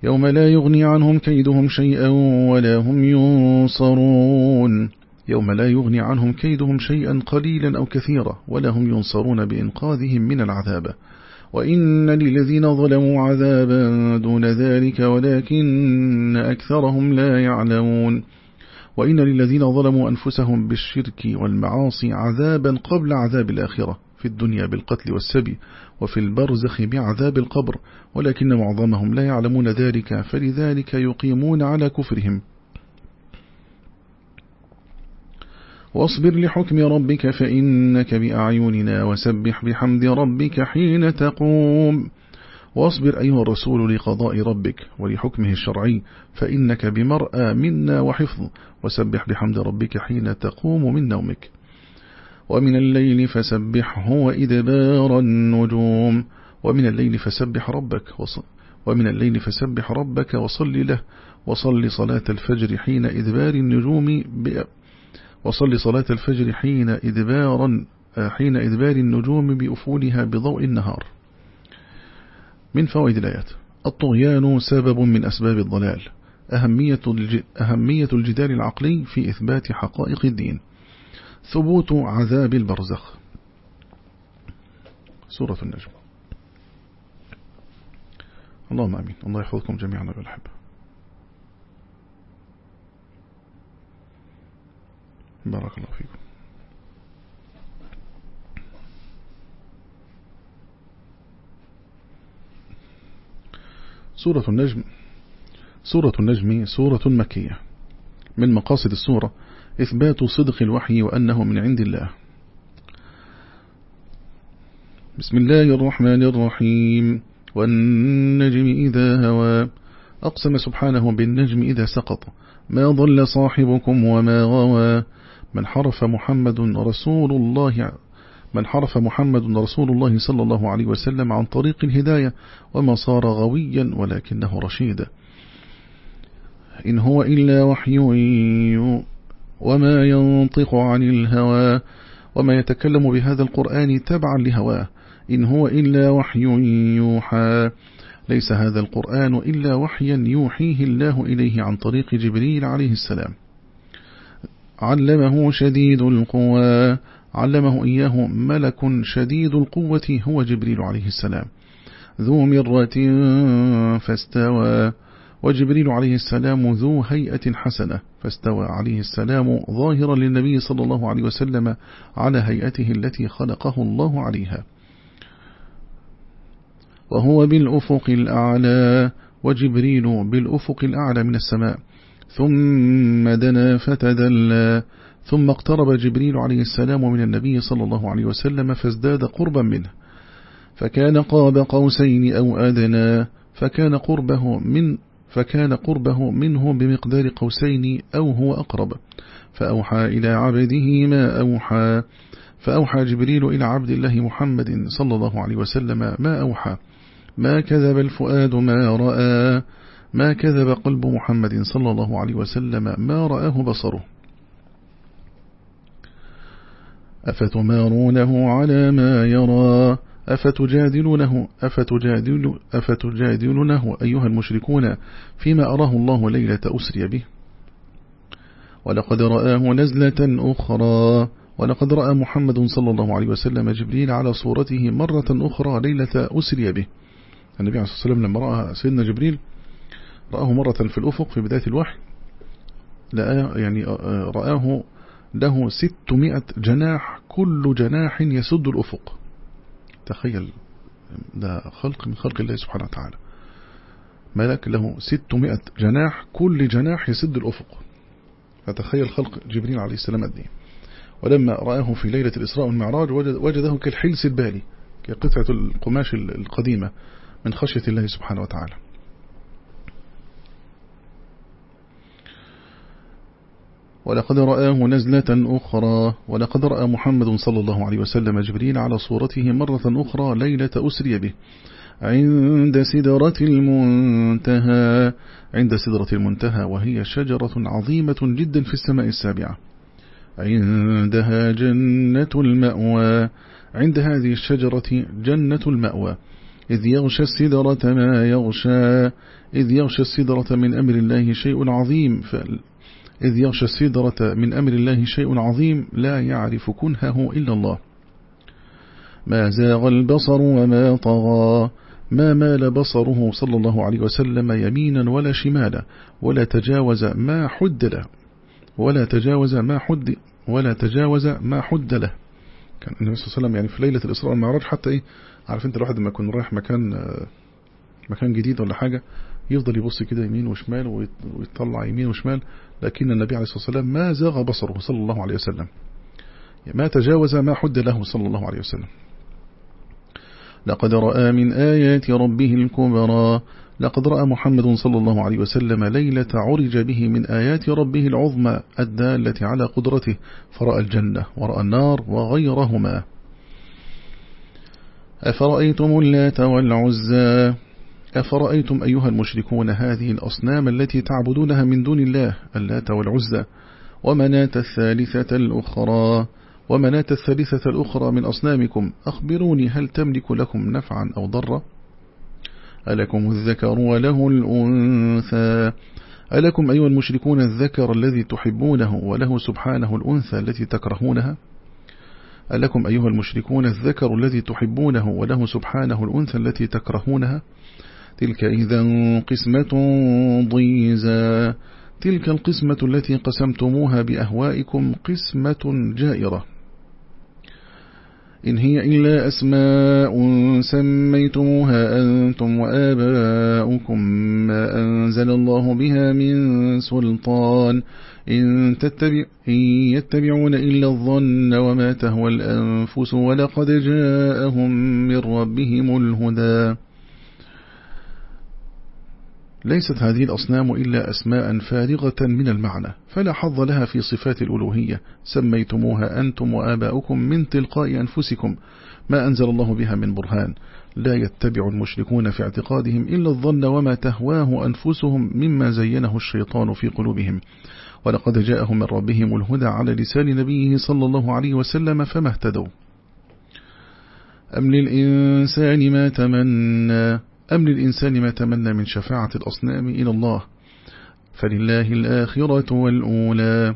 يوم لا يغني عنهم كيدهم شيئا ولا هم ينصرون. يوم لا يغني عنهم كيدهم شيئا قليلا أو كثيرا ولا هم ينصرون بإنقاذهم من العذاب. وإن للذين ظلموا عذابا دون ذلك ولكن أكثرهم لا يعلمون. وإن للذين ظلموا أنفسهم بالشرك والمعاصي عذابا قبل عذاب الآخرة في الدنيا بالقتل والسبي وفي البرزخ بعذاب القبر ولكن معظمهم لا يعلمون ذلك فلذلك يقيمون على كفرهم. واصبر لحكم ربك فإنك بأعيننا وسبح بحمد ربك حين تقوم. واصبر أيها الرسول لقضاء ربك ولحكمه الشرعي فإنك بمرأى منا وحفظ وسبح بحمد ربك حين تقوم من نومك. ومن الليل فسبحه وإدبار النجوم. ومن الليل فسبح ربك ومن الليل فسبح ربك وصل له وصل صلاة الفجر حين إدبار النجوم وصل صلاة الفجر حين إدبار حين إدبار النجوم بأفولها بضوء النهار. من فوائد الآيات. الطغيان سبب من أسباب الضلال أهمية, أهمية الجدال العقلي في إثبات حقائق الدين. ثبوت عذاب البرزخ. سورة النجم. اللهم أمين. الله يحفظكم جميعا بالحب بارك الله فيكم. سورة النجم. سورة النجم سورة مكية. من مقاصد السورة إثبات صدق الوحي وأنه من عند الله. بسم الله الرحمن الرحيم. والنجم إذا هوى. أقسم سبحانه بالنجم إذا سقط. ما ضل صاحبكم وما غوى. من حرف محمد رسول الله من حرف محمد رسول الله صلى الله عليه وسلم عن طريق الهداية وما صار غويا ولكنه رشيدا إن هو إلا وحي وما ينطق عن الهوى وما يتكلم بهذا القرآن تبعا لهواه. إن هو إلا وحي يوحى ليس هذا القرآن إلا وحيا يوحيه الله إليه عن طريق جبريل عليه السلام. علمه شديد القوى علمه إياه ملك شديد القوة هو جبريل عليه السلام. ذو مرة فاستوى وجبريل عليه السلام ذو هيئة حسنة فاستوى عليه السلام ظاهرا للنبي صلى الله عليه وسلم على هيئته التي خلقه الله عليها. وهو بالأفق الأعلى وجبريل بالأفق الأعلى من السماء. ثم دنا فتدلى ثم اقترب جبريل عليه السلام من النبي صلى الله عليه وسلم فازداد قربا منه. فكان قاب قوسين أو أدنى فكان قربه من فكان قربه منه بمقدار قوسين أو هو أقرب. فأوحى إلى عبده ما أوحى. فأوحى جبريل إلى عبد الله محمد صلى الله عليه وسلم ما أوحى. ما كذب الفؤاد ما رأى. ما كذب قلب محمد صلى الله عليه وسلم ما رآه بصره. أفتمارونه على ما يرى؟ أفتجادلونه؟ أفتجادل أفتجادلونه أيها المشركون فيما أراه الله ليلة أسري به. ولقد رآه نزلة أخرى. ولقد رأى محمد صلى الله عليه وسلم جبريل على صورته مرة أخرى ليلة أسري به. النبي عليه الصلاة والسلام لما رأى سيدنا جبريل رآه مرة في الأفق في بداية الوحي لقى يعني رآه له ستمائة جناح كل جناح يسد الأفق. تخيل ده خلق من خلق الله سبحانه وتعالى. ملك له ستمائة جناح كل جناح يسد الأفق. فتخيل خلق جبريل عليه السلام قد ولما رآه في ليلة الإسراء والمعراج وجده كالحلس البالي كقطعة القماش القديمة من خشية الله سبحانه وتعالى. ولقد رآه نزلة أخرى ولقد رأى محمد صلى الله عليه وسلم جبريل على صورته مرة أخرى ليلة أسري به. عند سدرة المنتهى عند سدرة المنتهى وهي شجرة عظيمة جدا في السماء السابعة. عندها جنة المأوى عند هذه الشجرة جنة المأوى. إذ يغشى السدرة ما يغشى إذ يغشى السدرة من أمر الله شيء عظيم إذ يغشى السدرة من أمر الله شيء عظيم لا يعرف كنهه إلا الله. ما زاغ البصر وما طغى ما مال بصره صلى الله عليه وسلم يمينا ولا شمالا ولا تجاوز ما حد له ولا تجاوز ما حد ولا تجاوز ما حد له. كان النبي صلى الله عليه وسلم يعني في ليلة الإسراء والمعراج حتى إيه عارف أنت الواحد لما يكون رايح مكان مكان جديد ولا حاجة يفضل يبص كده يمين وشمال ويطلع يمين وشمال لكن النبي عليه الصلاة والسلام ما زاغ بصره صلى الله عليه وسلم. ما تجاوز ما حد له صلى الله عليه وسلم. لقد رأى من آيات ربه الكبرى لقد رأى محمد صلى الله عليه وسلم ليلة عرج به من آيات ربه العظمى الدالة على قدرته فرأى الجنة ورأى النار وغيرهما. أفرأيتم اللات والعزى؟ أفرأيتم أيها المشركون هذه الأصنام التي تعبدونها من دون الله اللات والعزى ومناة الثالثة الأخرى ومناة الثالثة الأخرى من أصنامكم أخبروني هل تملك لكم نفعا أو ضرا؟ ألكم الذكر وله الأنثى. ألكم أيها المشركون الذكر الذي تحبونه وله سبحانه الأنثى التي تكرهونها؟ ألكم أيها المشركون الذكر الذي تحبونه وله سبحانه الأنثى التي تكرهونها؟ تلك إذا قسمة ضيزى. تلك القسمة التي قسمتموها بأهوائكم قسمة جائرة. إن هي إلا أسماء سميتموها أنتم وآباؤكم ما أنزل الله بها من سلطان. إن, تتبع إن يتبعون إلا الظن وما تهوى الأنفس ولقد جاءهم من ربهم الهدى. ليست هذه الأصنام إلا أسماء فارغة من المعنى فلا حظ لها في صفات الألوهية. سميتموها أنتم وآباؤكم من تلقاء أنفسكم. ما أنزل الله بها من برهان. لا يتبع المشركون في اعتقادهم إلا الظن وما تهواه أنفسهم مما زينه الشيطان في قلوبهم. ولقد جاءهم من ربهم الهدى على لسان نبيه صلى الله عليه وسلم فما اهتدوا. أم للإنسان ما تمنى أم للإنسان ما تمنى من شفاعة الأصنام إلى الله؟ فلله الآخرة والأولى.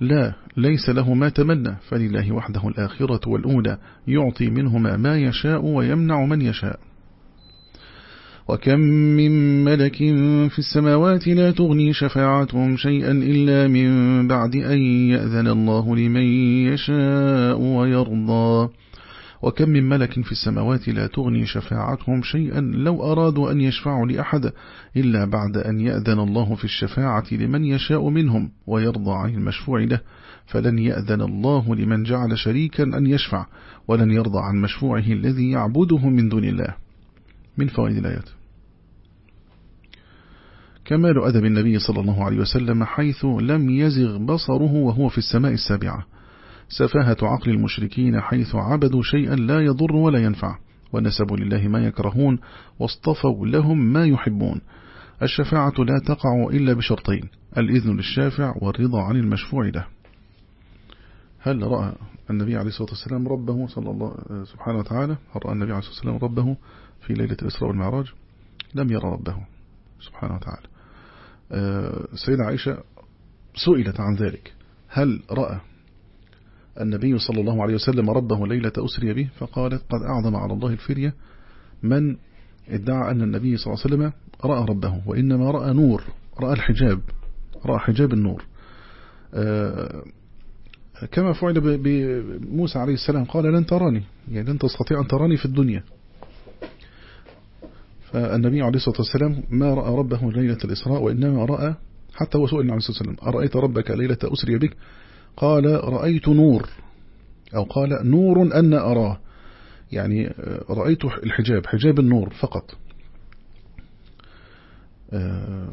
لا ليس له ما تمنى. فلله وحده الآخرة والأولى. يعطي منهما ما يشاء ويمنع من يشاء. وكم من ملك في السماوات لا تغني شفاعتهم شيئا إلا من بعد أن يأذن الله لمن يشاء ويرضى. وكم من ملك في السماوات لا تغني شفاعتهم شيئا لو أرادوا أن يشفعوا لأحد إلا بعد أن يأذن الله في الشفاعة لمن يشاء منهم ويرضى عن المشفوع له. فلن يأذن الله لمن جعل شريكا أن يشفع ولن يرضى عن مشفوعه الذي يعبده من دون الله. من فوائد الآيات. كمال أدب النبي صلى الله عليه وسلم حيث لم يزغ بصره وهو في السماء السابعة. سفاهة عقل المشركين حيث عبدوا شيئا لا يضر ولا ينفع ونسبوا لله ما يكرهون واصطفوا لهم ما يحبون. الشفاعة لا تقع إلا بشرطين الإذن للشافع والرضا عن المشفوع له. هل رأى النبي عليه الصلاة والسلام ربه صلى الله سبحانه وتعالى؟ هل رأى النبي عليه الصلاة والسلام ربه في ليلة الإسراء والمعراج؟ لم يرى ربه سبحانه وتعالى. آه، سيدة عائشة سئلت عن ذلك. هل رأى النبي صلى الله عليه وسلم ربه ليلة أسري به فقالت قد أعظم على الله الفرية من ادعى أن النبي صلى الله عليه وسلم رأى ربه وإنما رأى نور رأى الحجاب رأى حجاب النور. آه، كما فعل بموسى عليه السلام قال لن تراني يعني لن تستطيع أن تراني في الدنيا. فالنبي عليه الصلاة والسلام ما رأى ربه ليلة الإسراء وإنما رأى حتى صلى الله عليه وسلم أرأيت ربك ليلة أسري بك قال رأيت نور أو قال نور أن أراه. يعني رأيت الحجاب حجاب النور فقط. آه،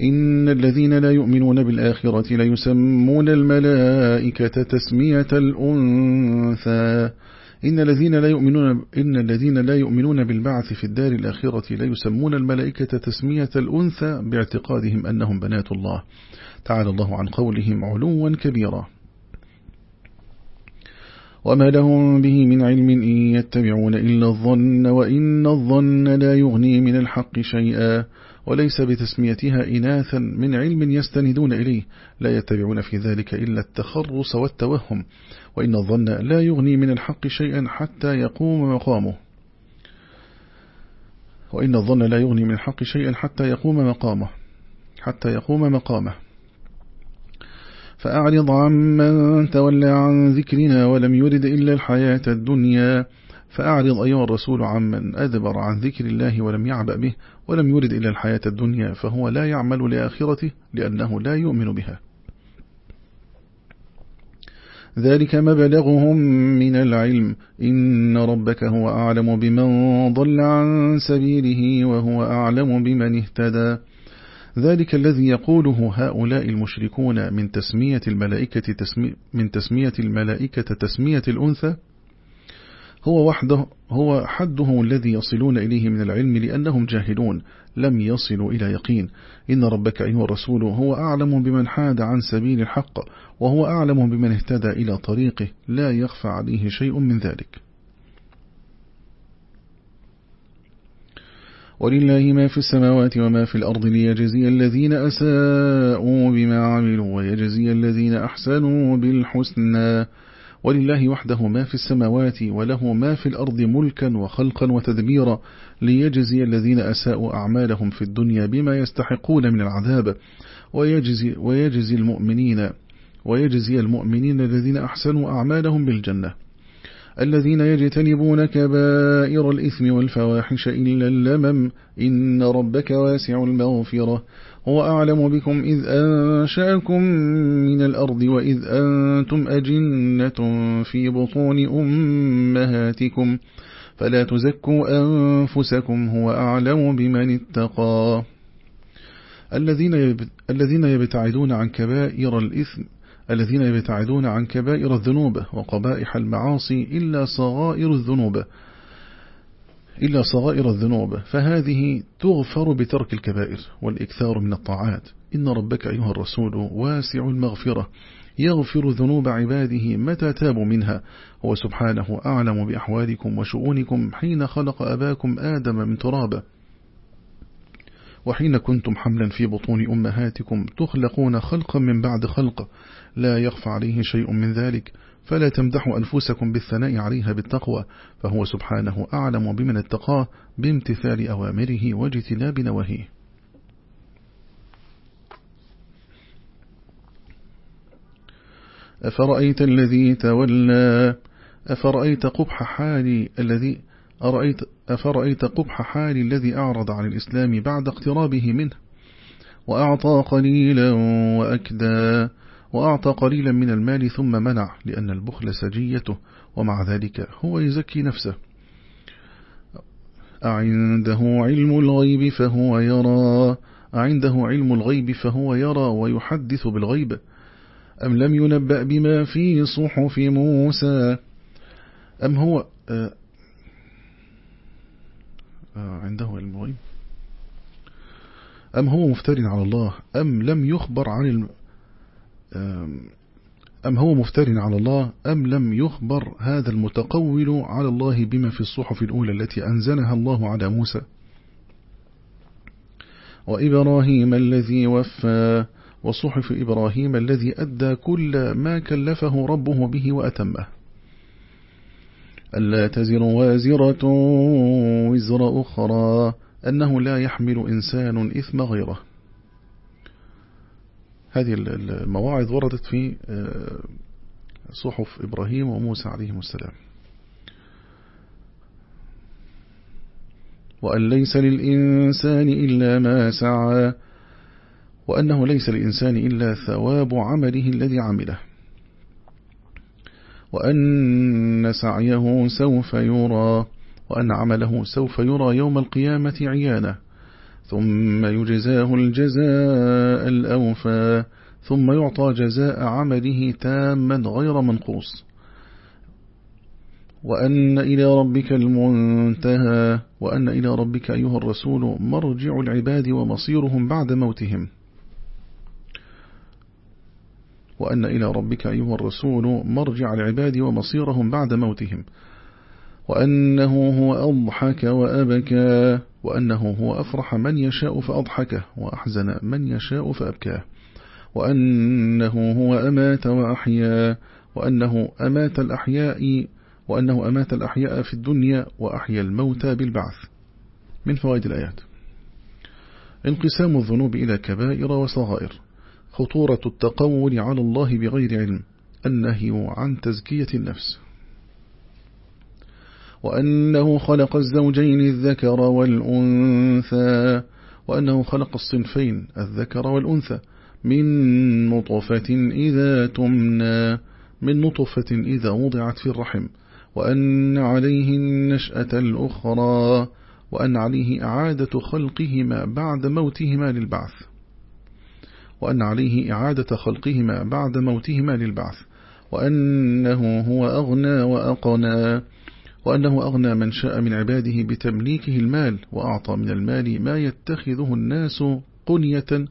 إن الذين لا يؤمنون بالآخرة ليسمون الملائكة تسمية الأنثى. إن الذين لا يؤمنون إن الذين لا يؤمنون بالبعث في الدار الآخرة لا يسمون الملائكة تسمية الأنثى باعتقادهم أنهم بنات الله. تعالى الله عن قولهم علوا كبيرا. وما لهم به من علم إن يتبعون إلا الظن وإن الظن لا يغني من الحق شيئا وليس بتسميتها إناثا من علم يستندون إليه. لا يتبعون في ذلك إلا التخرص والتوهم. وإن الظن لا يغني من الحق شيئا حتى يقوم مقامه. وإن الظن لا يغني من الحق شيئا حتى يقوم مقامه. حتى يقوم مقامه. فأعرض عن من تولى عن ذكرنا ولم يرد إلا الحياة الدنيا. فأعرض أيها الرسول عن من أدبر عن ذكر الله ولم يعبأ به ولم يرد إلا الحياة الدنيا. فهو لا يعمل لآخرته لأنه لا يؤمن بها. ذلك مبلغهم من العلم. إن ربك هو أعلم بمن ضل عن سبيله وهو أعلم بمن اهتدى. ذلك الذي يقوله هؤلاء المشركون من تسمية الملائكة تسمي من تسمية الملائكة تسمية الأنثى. هو وحده هو حده الذي يصلون إليه من العلم لأنهم جاهلون. لم يصلوا إلى يقين. إن ربك أيها الرسول هو أعلم بمن حاد عن سبيل الحق وهو أعلم بمن اهتدى إلى طريقه لا يخفى عليه شيء من ذلك. ولله ما في السماوات وما في الأرض ليجزي الذين أساءوا بما عملوا ويجزي الذين أحسنوا بالحسنى. ولله وحده ما في السماوات وله ما في الأرض ملكا وخلقا وتدبيرا ليجزي الذين أساءوا أعمالهم في الدنيا بما يستحقون من العذاب. ويجزي, ويجزي المؤمنين ويجزي المؤمنين الذين أحسنوا أعمالهم بالجنة. الذين يجتنبون كبائر الإثم والفواحش إلا اللمم إن ربك واسع المغفرة. هو أعلم بكم إذ أنشأكم من الأرض وإذ أنتم أجنة في بطون أمهاتكم فلا تزكوا أنفسكم هو أعلم بمن اتقى. الذين الذين يبتعدون عن كبائر الإثم الذين يبتعدون عن كبائر الذنوب وقبائح المعاصي إلا صغائر الذنوب. إلا صغائر الذنوب فهذه تغفر بترك الكبائر والإكثار من الطاعات. إن ربك أيها الرسول واسع المغفرة يغفر ذنوب عباده متى تابوا منها. هو سبحانه أعلم بأحوالكم وشؤونكم حين خلق أباكم آدم من تراب. وحين كنتم حملا في بطون أمهاتكم تخلقون خلقا من بعد خلق لا يخفى عليه شيء من ذلك. فلا تمدحوا أنفسكم بالثناء عليها بالتقوى فهو سبحانه أعلم بمن اتقاه بامتثال أوامره واجتناب نواهيه. أفرأيت الذي تولى؟ أفرأيت قبح حالي الذي أرأيت أفرأيت قبح حالي الذي أعرض عن الإسلام بعد اقترابه منه وأعطى قليلا وأكدا. وأعطى قليلا من المال ثم منع لأن البخل سجيته ومع ذلك هو يزكي نفسه. أعنده علم الغيب فهو يرى أعنده علم الغيب فهو يرى ويحدث بالغيب. أم لم ينبأ بما في صحف موسى؟ أم هو آه، آه، عنده علم الغيب. أم هو مفتر على الله؟ أم لم يخبر عن أم هو مفتر على الله أم لم يخبر هذا المتقول على الله بما في الصحف الأولى التي أنزلها الله على موسى؟ وإبراهيم الذي وفى وصحف إبراهيم الذي أدى كل ما كلفه ربه به وأتمه. ألا تزر وازرة وزر أخرى أنه لا يحمل إنسان إثم غيره. هذه المواعظ وردت في آه، صحف إبراهيم وموسى عليهم السلام. وأن ليس للإنسان إلا ما سعى وأنه ليس للإنسان إلا ثواب عمله الذي عمله. وأن سعيه سوف يرى وأن عمله سوف يرى يوم القيامة عيانه ثم يجزاه الجزاء الأوفى ثم يعطى جزاء عمله تاما غير منقوص. وأن إلى ربك المنتهى وأن إلى ربك أيها الرسول مرجع العباد ومصيرهم بعد موتهم. وأن إلى ربك أيها الرسول مرجع العباد ومصيرهم بعد موتهم. وأنه هو أضحك وأبكى وأنه هو أفرح من يشاء فأضحكه وأحزن من يشاء فأبكاه وأنه هو أمات وأحيا وأنه أمات الأحياء وأنه أمات الأحياء في الدنيا وأحيا الموتى بالبعث. من فوائد الآيات. انقسام الذنوب إلى كبائر وصغائر. خطورة التقول على الله بغير علم. النهي عن تزكية النفس. وأنه خلق الزوجين الذكر والأنثى وأنه خلق الصنفين الذكر والأنثى. من نطفة إذا تمنى من نطفة إذا وضعت في الرحم. وأن عليه النشأة الأخرى وأن عليه إعادة خلقهما بعد موتهما للبعث. وأن عليه إعادة خلقهما بعد موتهما للبعث. وأنه هو أغنى وأقنى. وأنه أغنى من شاء من عباده بتمليكه المال وأعطى من المال ما يتخذه الناس قنية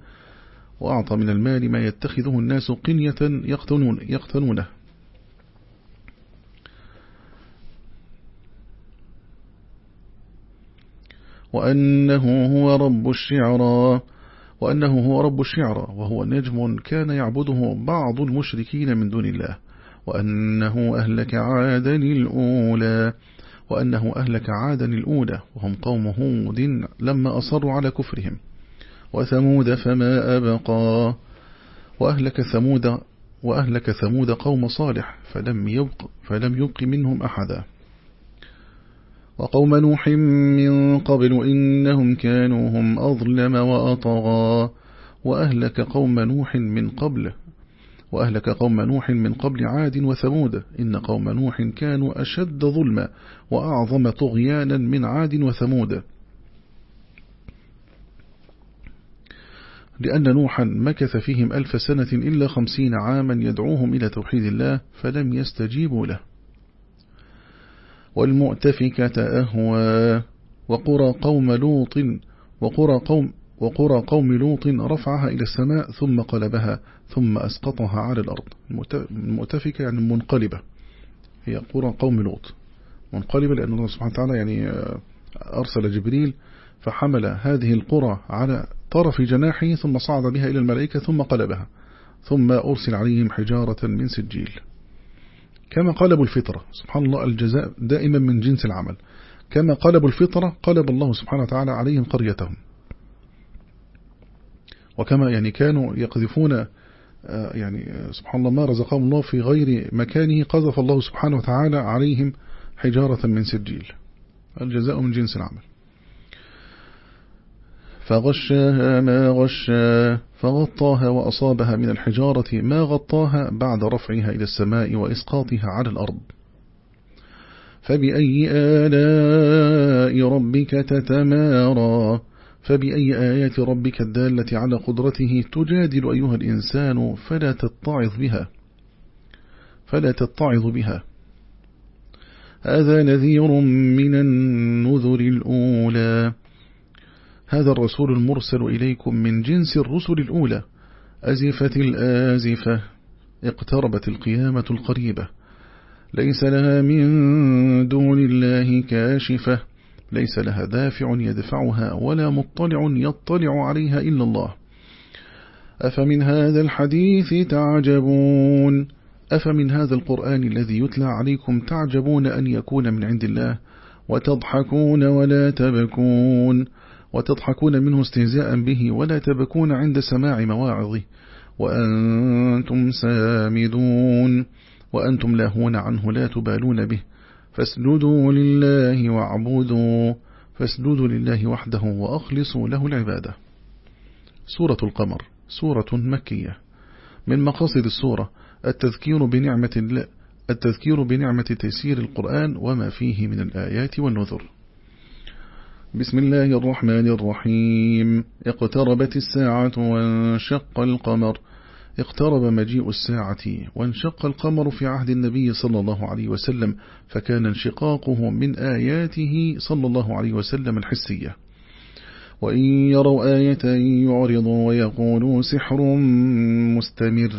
وأعطى من المال ما يتخذه الناس قنية يقتنون يقتنونه. وأنه هو رب الشعرى وأنه هو رب الشعرى وهو نجم كان يعبده بعض المشركين من دون الله. وأنه أهلك عادا الأولى وأنه أهلك عادا الأولى وهم قوم هود لما أصروا على كفرهم. وثمود فما أبقى وأهلك ثمود وأهلك ثمود قوم صالح فلم يبق, فلم يبق منهم أحدا. وقوم نوح من قبل إنهم كانوا هم أظلم وأطغى وأهلك قوم نوح من قبل وأهلك قوم نوح من قبل عاد وثمود. إن قوم نوح كانوا أشد ظلما وأعظم طغيانا من عاد وثمود. لأن نوحا مكث فيهم ألف سنة إلا خمسين عاما يدعوهم إلى توحيد الله فلم يستجيبوا له. والمؤتفكة أهوى. وقرى قوم لوط. وقرى قوم وقرى قوم لوط رفعها إلى السماء ثم قلبها. ثم أسقطها على الأرض. المؤتفكة يعني منقلبة. هي قرى قوم لوط. منقلبة لأن الله سبحانه وتعالى يعني آه، أرسل جبريل فحمل هذه القرى على طرف جناحه ثم صعد بها إلى الملائكة ثم قلبها. ثم أرسل عليهم حجارة من سجيل. كما قلبوا الفطرة. سبحان الله الجزاء دائما من جنس العمل. كما قلبوا الفطرة قلب الله سبحانه وتعالى عليهم قريتهم. وكما يعني كانوا يقذفون يعني آه، سبحان الله ما رزقهم الله في غير مكانه. قذف الله سبحانه وتعالى عليهم حجارة من سجيل. الجزاء من جنس العمل. فغشاها ما غشا فغطاها وأصابها من الحجارة ما غطاها بعد رفعها إلى السماء وإسقاطها على الأرض. فبأي آلاء ربك تتمارى؟ فبأي آيات ربك الدالة على قدرته تجادل أيها الإنسان فلا تتعظ بها؟ فلا تتعظ بها. هذا نذير من النذر الأولى. هذا الرسول المرسل إليكم من جنس الرسل الأولى. أزفت الآزفة اقتربت القيامة القريبة. ليس لها من دون الله كاشفة. ليس لها دافع يدفعها ولا مطلع يطلع عليها إلا الله. أفمن هذا الحديث تعجبون؟ أفمن هذا القرآن الذي يتلى عليكم تعجبون أن يكون من عند الله؟ وتضحكون ولا تبكون. وتضحكون منه استهزاء به ولا تبكون عند سماع مواعظه. وأنتم سامدون. وأنتم لاهون عنه لا تبالون به. فاسجدوا لله واعبدوا فاسجدوا لله وحده وأخلصوا له العبادة. سورة القمر سورة مكية. من مقاصد السورة التذكير بنعمة التذكير بنعمة تيسير القرآن وما فيه من الآيات والنذر. بسم الله الرحمن الرحيم. اقتربت الساعة وانشق القمر. اقترب مجيء الساعة وانشق القمر في عهد النبي صلى الله عليه وسلم فكان انشقاقه من آياته صلى الله عليه وسلم الحسية. وإن يروا آية يعرضوا ويقولوا سحر مستمر.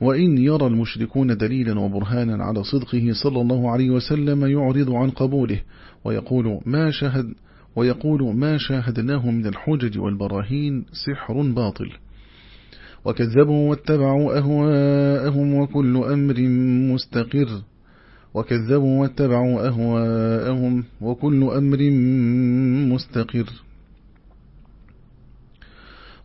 وإن يرى المشركون دليلا وبرهانا على صدقه صلى الله عليه وسلم يعرض عن قبوله ويقول ما شاهد ويقول ما شاهدناه من الحجج والبراهين سحر باطل. وكذبوا واتبعوا أهواءهم وكل أمر مستقر. وكذبوا واتبعوا أهواءهم وكل أمر مستقر.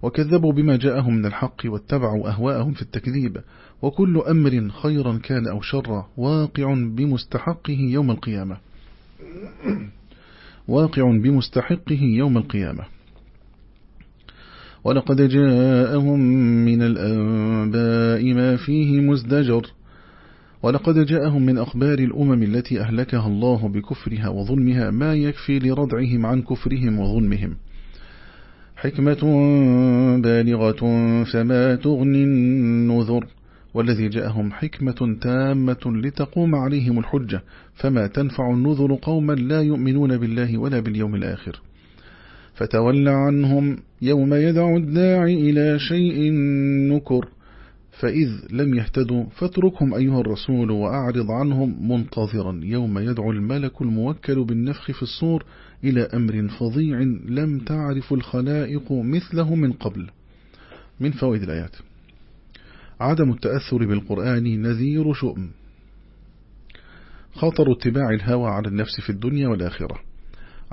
وكذبوا بما جاءهم من الحق واتبعوا أهواءهم في التكذيب. وكل أمر خيرا كان أو شر واقع بمستحقه يوم القيامة. واقع بمستحقه يوم القيامة. ولقد جاءهم من الأنباء ما فيه مزدجر. ولقد جاءهم من أخبار الأمم التي أهلكها الله بكفرها وظلمها ما يكفي لردعهم عن كفرهم وظلمهم. حكمة بالغة فما تغني النذر. والذي جاءهم حكمة تامة لتقوم عليهم الحجة. فما تنفع النذر قوما لا يؤمنون بالله ولا باليوم الآخر. فتول عنهم يوم يدع الداعي إلى شيء نكر فإذ لم يهتدوا فاتركهم أيها الرسول وأعرض عنهم منتظرا. يوم يدعو الملك الموكل بالنفخ في الصور إلى أمر فظيع لم تعرف الخلائق مثله من قبل. من فوائد الآيات. عدم التأثر بالقرآن نذير شؤم. خطر اتباع الهوى على النفس في الدنيا والآخرة.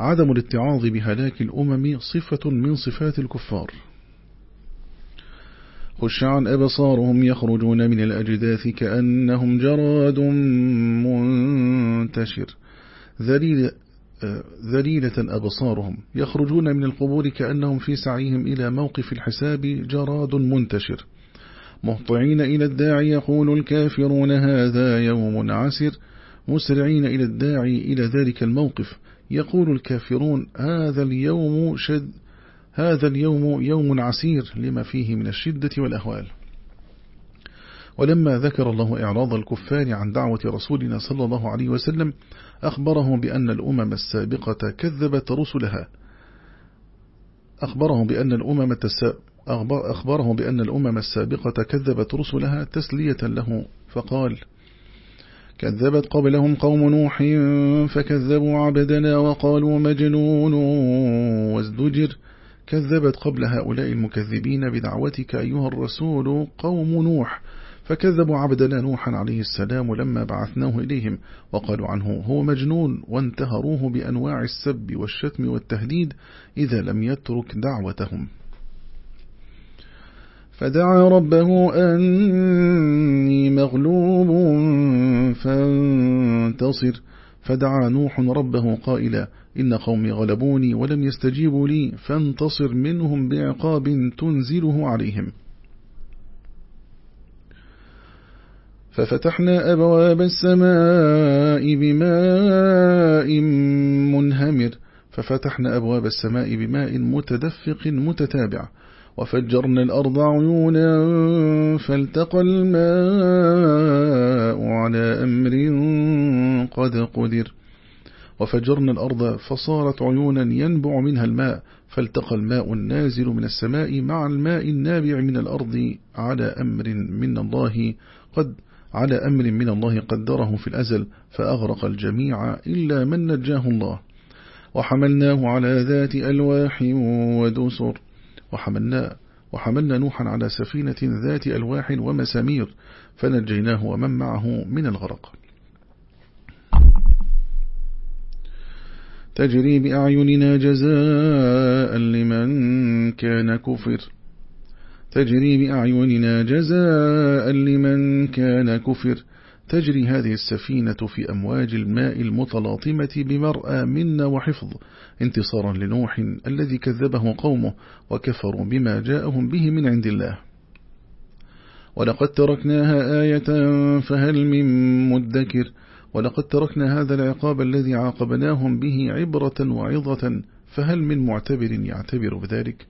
عدم الاتعاظ بهلاك الأمم صفة من صفات الكفار. خش عن أبصارهم يخرجون من الأجداث كأنهم جراد منتشر. ذليل ذليلة أبصارهم يخرجون من القبور كأنهم في سعيهم إلى موقف الحساب جراد منتشر. مهطعين إلى الداعي يقول الكافرون هذا يوم عسر مسرعين إلى الداعي إلى ذلك الموقف. يقول الكافرون هذا اليوم شد هذا اليوم يوم عسير لما فيه من الشدة والأهوال. ولما ذكر الله إعراض الكفار عن دعوة رسولنا صلى الله عليه وسلم أخبره بأن الأمم السابقة كذبت رسلها. أخبره بأن الأمم أخبره بأن الأمم السابقة كذبت رسلها تسلية له فقال كذبت قبلهم قوم نوح فكذبوا عبدنا وقالوا مجنون وازدجر. كذبت قبل هؤلاء المكذبين بدعوتك أيها الرسول قوم نوح فكذبوا عبدنا نوحا عليه السلام لما بعثناه إليهم وقالوا عنه هو مجنون وانتهروه بأنواع السب والشتم والتهديد إذا لم يترك دعوتهم. فدعا ربه أني مغلوب فانتصر. فدعا نوح ربه قائلا إن قومي غلبوني ولم يستجيبوا لي فانتصر منهم بعقاب تنزله عليهم. ففتحنا أبواب السماء بماء منهمر. ففتحنا أبواب السماء بماء متدفق متتابع. وفجرنا الأرض عيونا فالتقى الماء على أمر قد قدر. وفجرنا الأرض فصارت عيونا ينبع منها الماء فالتقى الماء النازل من السماء مع الماء النابع من الأرض على أمر من الله قد على أمر من الله قدره في الأزل فأغرق الجميع إلا من نجاه الله. وحملناه على ذات ألواح ودسر. وحملناه وحملنا نوحا على سفينة ذات ألواح ومسامير فنجيناه ومن معه من الغرق. تجري بأعيننا جزاء لمن كان كفر. تجري بأعيننا جزاء لمن كان كفر. تجري هذه السفينة في أمواج الماء المتلاطمة بمرأى منا وحفظ انتصارا لنوح الذي كذبه قومه وكفروا بما جاءهم به من عند الله. ولقد تركناها آية فهل من مدكر؟ ولقد تركنا هذا العقاب الذي عاقبناهم به عبرة وعظة فهل من معتبر يعتبر بذلك؟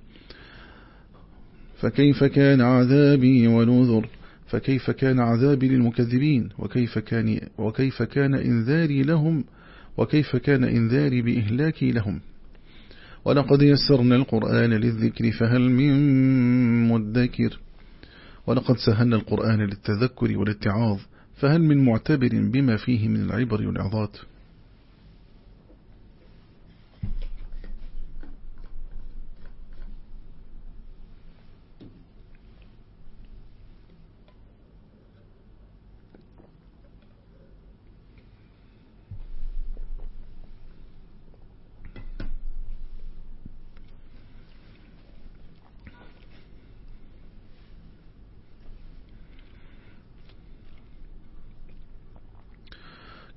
فكيف كان عذابي ونذر؟ فكيف كان عذابي للمكذبين؟ وكيف كان, وكيف كان إنذاري لهم؟ وكيف كان إنذاري بإهلاكي لهم؟ ولقد يسرنا القرآن للذكر فهل من مدكر؟ ولقد سهلنا القرآن للتذكر والاتعاظ فهل من معتبر بما فيه من العبر والعظات؟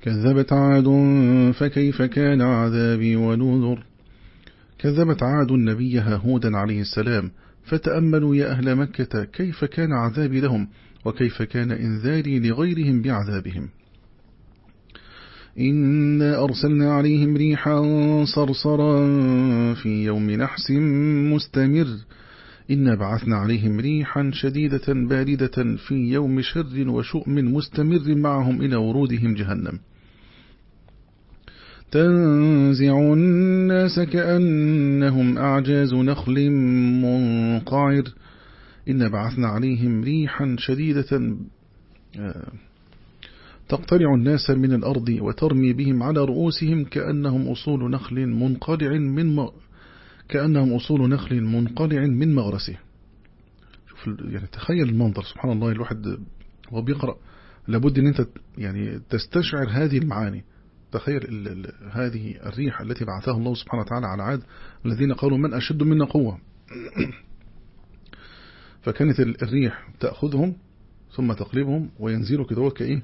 كذبت عاد فكيف كان عذابي ونذر؟ كذبت عاد نبيها هودا عليه السلام فتأملوا يا أهل مكة كيف كان عذابي لهم وكيف كان إنذاري لغيرهم بعذابهم. إنا أرسلنا عليهم ريحا صرصرا في يوم نحس مستمر. إنا بعثنا عليهم ريحا شديدة باردة في يوم شر وشؤم مستمر معهم إلى ورودهم جهنم. تنزع الناس كأنهم أعجاز نخل منقعر. إن بعثنا عليهم ريحا شديدة آه، تقتلع الناس من الأرض وترمي بهم على رؤوسهم كأنهم أصول نخل منقلع من م... كأنهم أصول نخل منقلع من مغرسه. شوف يعني تخيل المنظر سبحان الله الواحد وهو بيقرأ لابد أن أنت يعني تستشعر هذه المعاني. تخيل هذه الريح التي بعثها الله سبحانه وتعالى على عاد الذين قالوا من أشد منا قوة. <clears throat> فكانت الريح تأخذهم ثم تقلبهم وينزلوا كده كإيه؟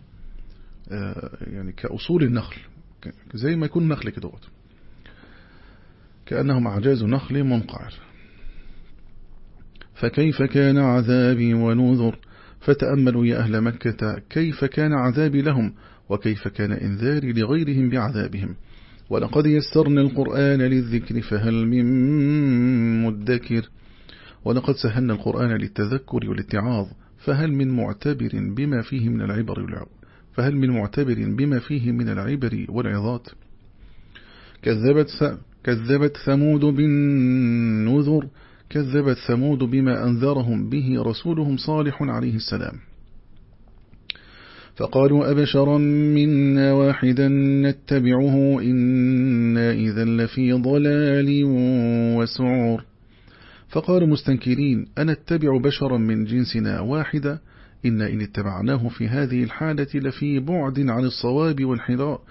آه يعني كأصول النخل. زي ما يكون نخل كده كأنهم أعجاز نخل منقعر. فكيف كان عذابي ونذر؟ فتأملوا يا أهل مكة كيف كان عذابي لهم؟ وكيف كان إنذاري لغيرهم بعذابهم؟ ولقد يسرنا القرآن للذكر فهل من مدكر؟ ولقد سهلنا القرآن للتذكر والاتعاظ فهل من معتبر بما فيه من العبر فهل من معتبر بما فيه من العبر والعظات؟ كذبت كذبت ثمود بالنذر كذبت ثمود بما أنذرهم به رسولهم صالح عليه السلام. فقالوا أبشرا منا واحدا نتبعه إنا إذا لفي ضلال وسعور فقالوا مستنكرين أنتبع بشرا من جنسنا واحدا إن إن اتبعناه في هذه الحالة لفي بعد عن الصواب والحراء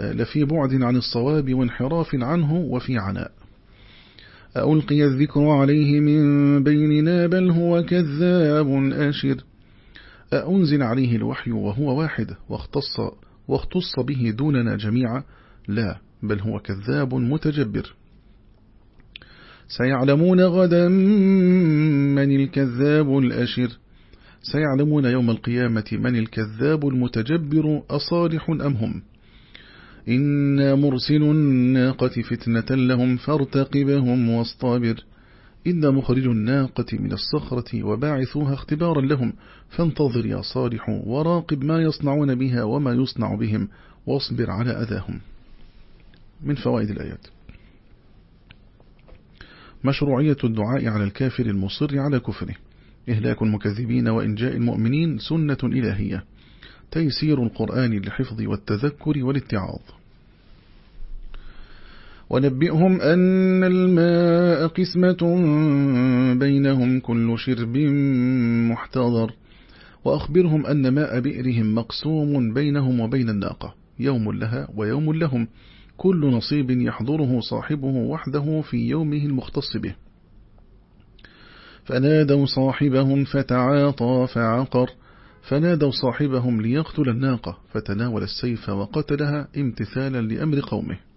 لفي بعد عن الصواب وانحراف عنه وفي عناء. ألقي الذكر عليه من بيننا بل هو كذاب أشر. أنزل عليه الوحي وهو واحد واختص, واختص به دوننا جميعا؟ لا بل هو كذاب متجبر. سيعلمون غدا من الكذاب الأشر. سيعلمون يوم القيامة من الكذاب المتجبر أصالح أم هم؟ إنا مرسل الناقة فتنة لهم فارتقبهم واصطابر إن مخرج الناقة من الصخرة وباعثوها اختبارا لهم. فانتظر يا صالح وراقب ما يصنعون بها وما يصنع بهم. واصبر على أذاهم. من فوائد الآيات. مشروعية الدعاء على الكافر المصر على كفره. إهلاك المكذبين وإنجاء المؤمنين سنة إلهية. تيسير القرآن للحفظ والتذكر والاتعاظ. ونبئهم أن الماء قسمة بينهم كل شرب محتضر. وأخبرهم أن ماء بئرهم مقسوم بينهم وبين الناقة. يوم لها ويوم لهم. كل نصيب يحضره صاحبه وحده في يومه المختص به. فنادوا صاحبهم فتعاطى فعقر. فنادوا صاحبهم ليقتل الناقة. فتناول السيف وقتلها امتثالا لأمر قومه.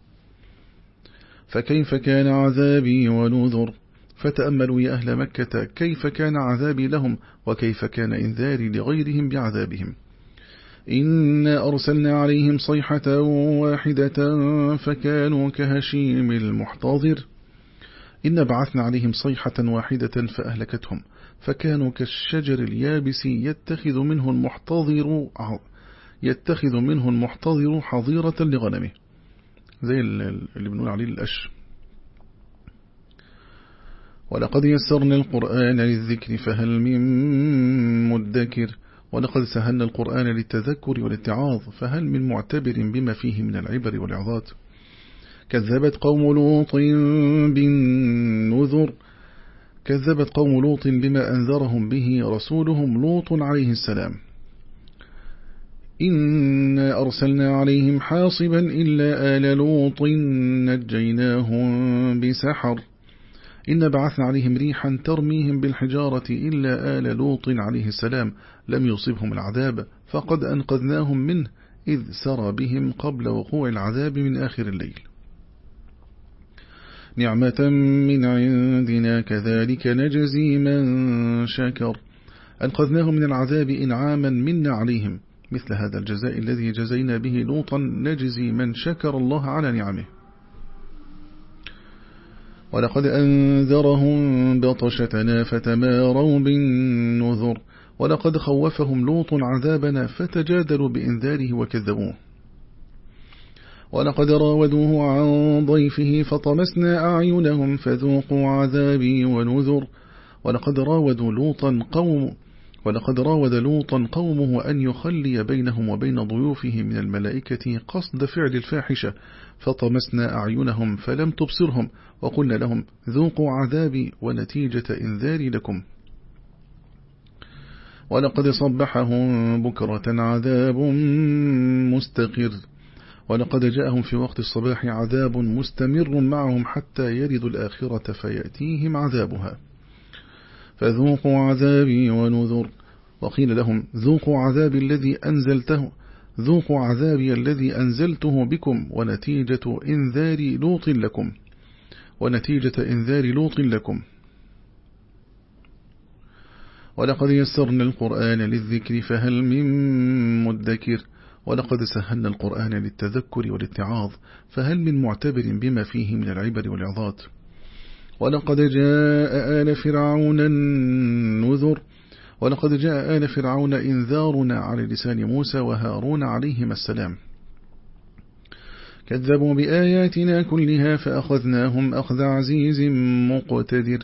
فكيف كان عذابي ونذر؟ فتأملوا يا أهل مكة كيف كان عذابي لهم وكيف كان إنذاري لغيرهم بعذابهم. إنا أرسلنا عليهم صيحة واحدة فكانوا كهشيم المحتضر. إن بعثنا عليهم صيحة واحدة فأهلكتهم فكانوا كالشجر اليابس يتخذ منه المحتضر يتخذ منه المحتضر حظيرة لغنمه. زي اللي بنقول عليه الأش ولقد يسرنا القرآن للذكر فهل من مدكر؟ ولقد سهلنا القرآن للتذكر والاتعاظ فهل من معتبر بما فيه من العبر والعظات؟ كذبت قوم لوط بالنذر كذبت قوم لوط بما أنذرهم به رسولهم لوط عليه السلام. إنا أرسلنا عليهم حاصبا إلا آل لوط نجيناهم بسحر إن بعثنا عليهم ريحا ترميهم بالحجارة إلا آل لوط عليه السلام لم يصبهم العذاب فقد أنقذناهم منه إذ سرى بهم قبل وقوع العذاب من آخر الليل نعمة من عندنا كذلك نجزي من شكر أنقذناهم من العذاب إنعاما منا عليهم مثل هذا الجزاء الذي جزينا به لوطا نجزي من شكر الله على نعمه. ولقد أنذرهم بطشتنا فتماروا بالنذر ولقد خوفهم لوط عذابنا فتجادلوا بإنذاره وكذبوه. ولقد راودوه عن ضيفه فطمسنا أعينهم فذوقوا عذابي ونذر. ولقد راودوا لوطا قوم ولقد راود لوطا قومه أن يخلي بينهم وبين ضيوفه من الملائكة قصد فعل الفاحشة فطمسنا أعينهم فلم تبصرهم وقلنا لهم ذوقوا عذابي ونتيجة إنذاري لكم. ولقد صبحهم بكرة عذاب مستقر ولقد جاءهم في وقت الصباح عذاب مستمر معهم حتى يرد الآخرة فيأتيهم عذابها. فذوقوا عذابي ونذر. وقيل لهم ذوقوا عذابي الذي أنزلته ذوقوا عذابي الذي أنزلته بكم ونتيجة إنذار لوط لكم. ونتيجة إنذار لوط لكم. ولقد يسرنا القرآن للذكر فهل من مدكر؟ ولقد سهلنا القرآن للتذكر والاتعاظ فهل من معتبر بما فيه من العبر والعظات؟ ولقد جاء آل فرعون النذر. ولقد جاء آل فرعون إنذارنا على لسان موسى وهارون عليهما السلام. كذبوا بآياتنا كلها فأخذناهم أخذ عزيز مقتدر.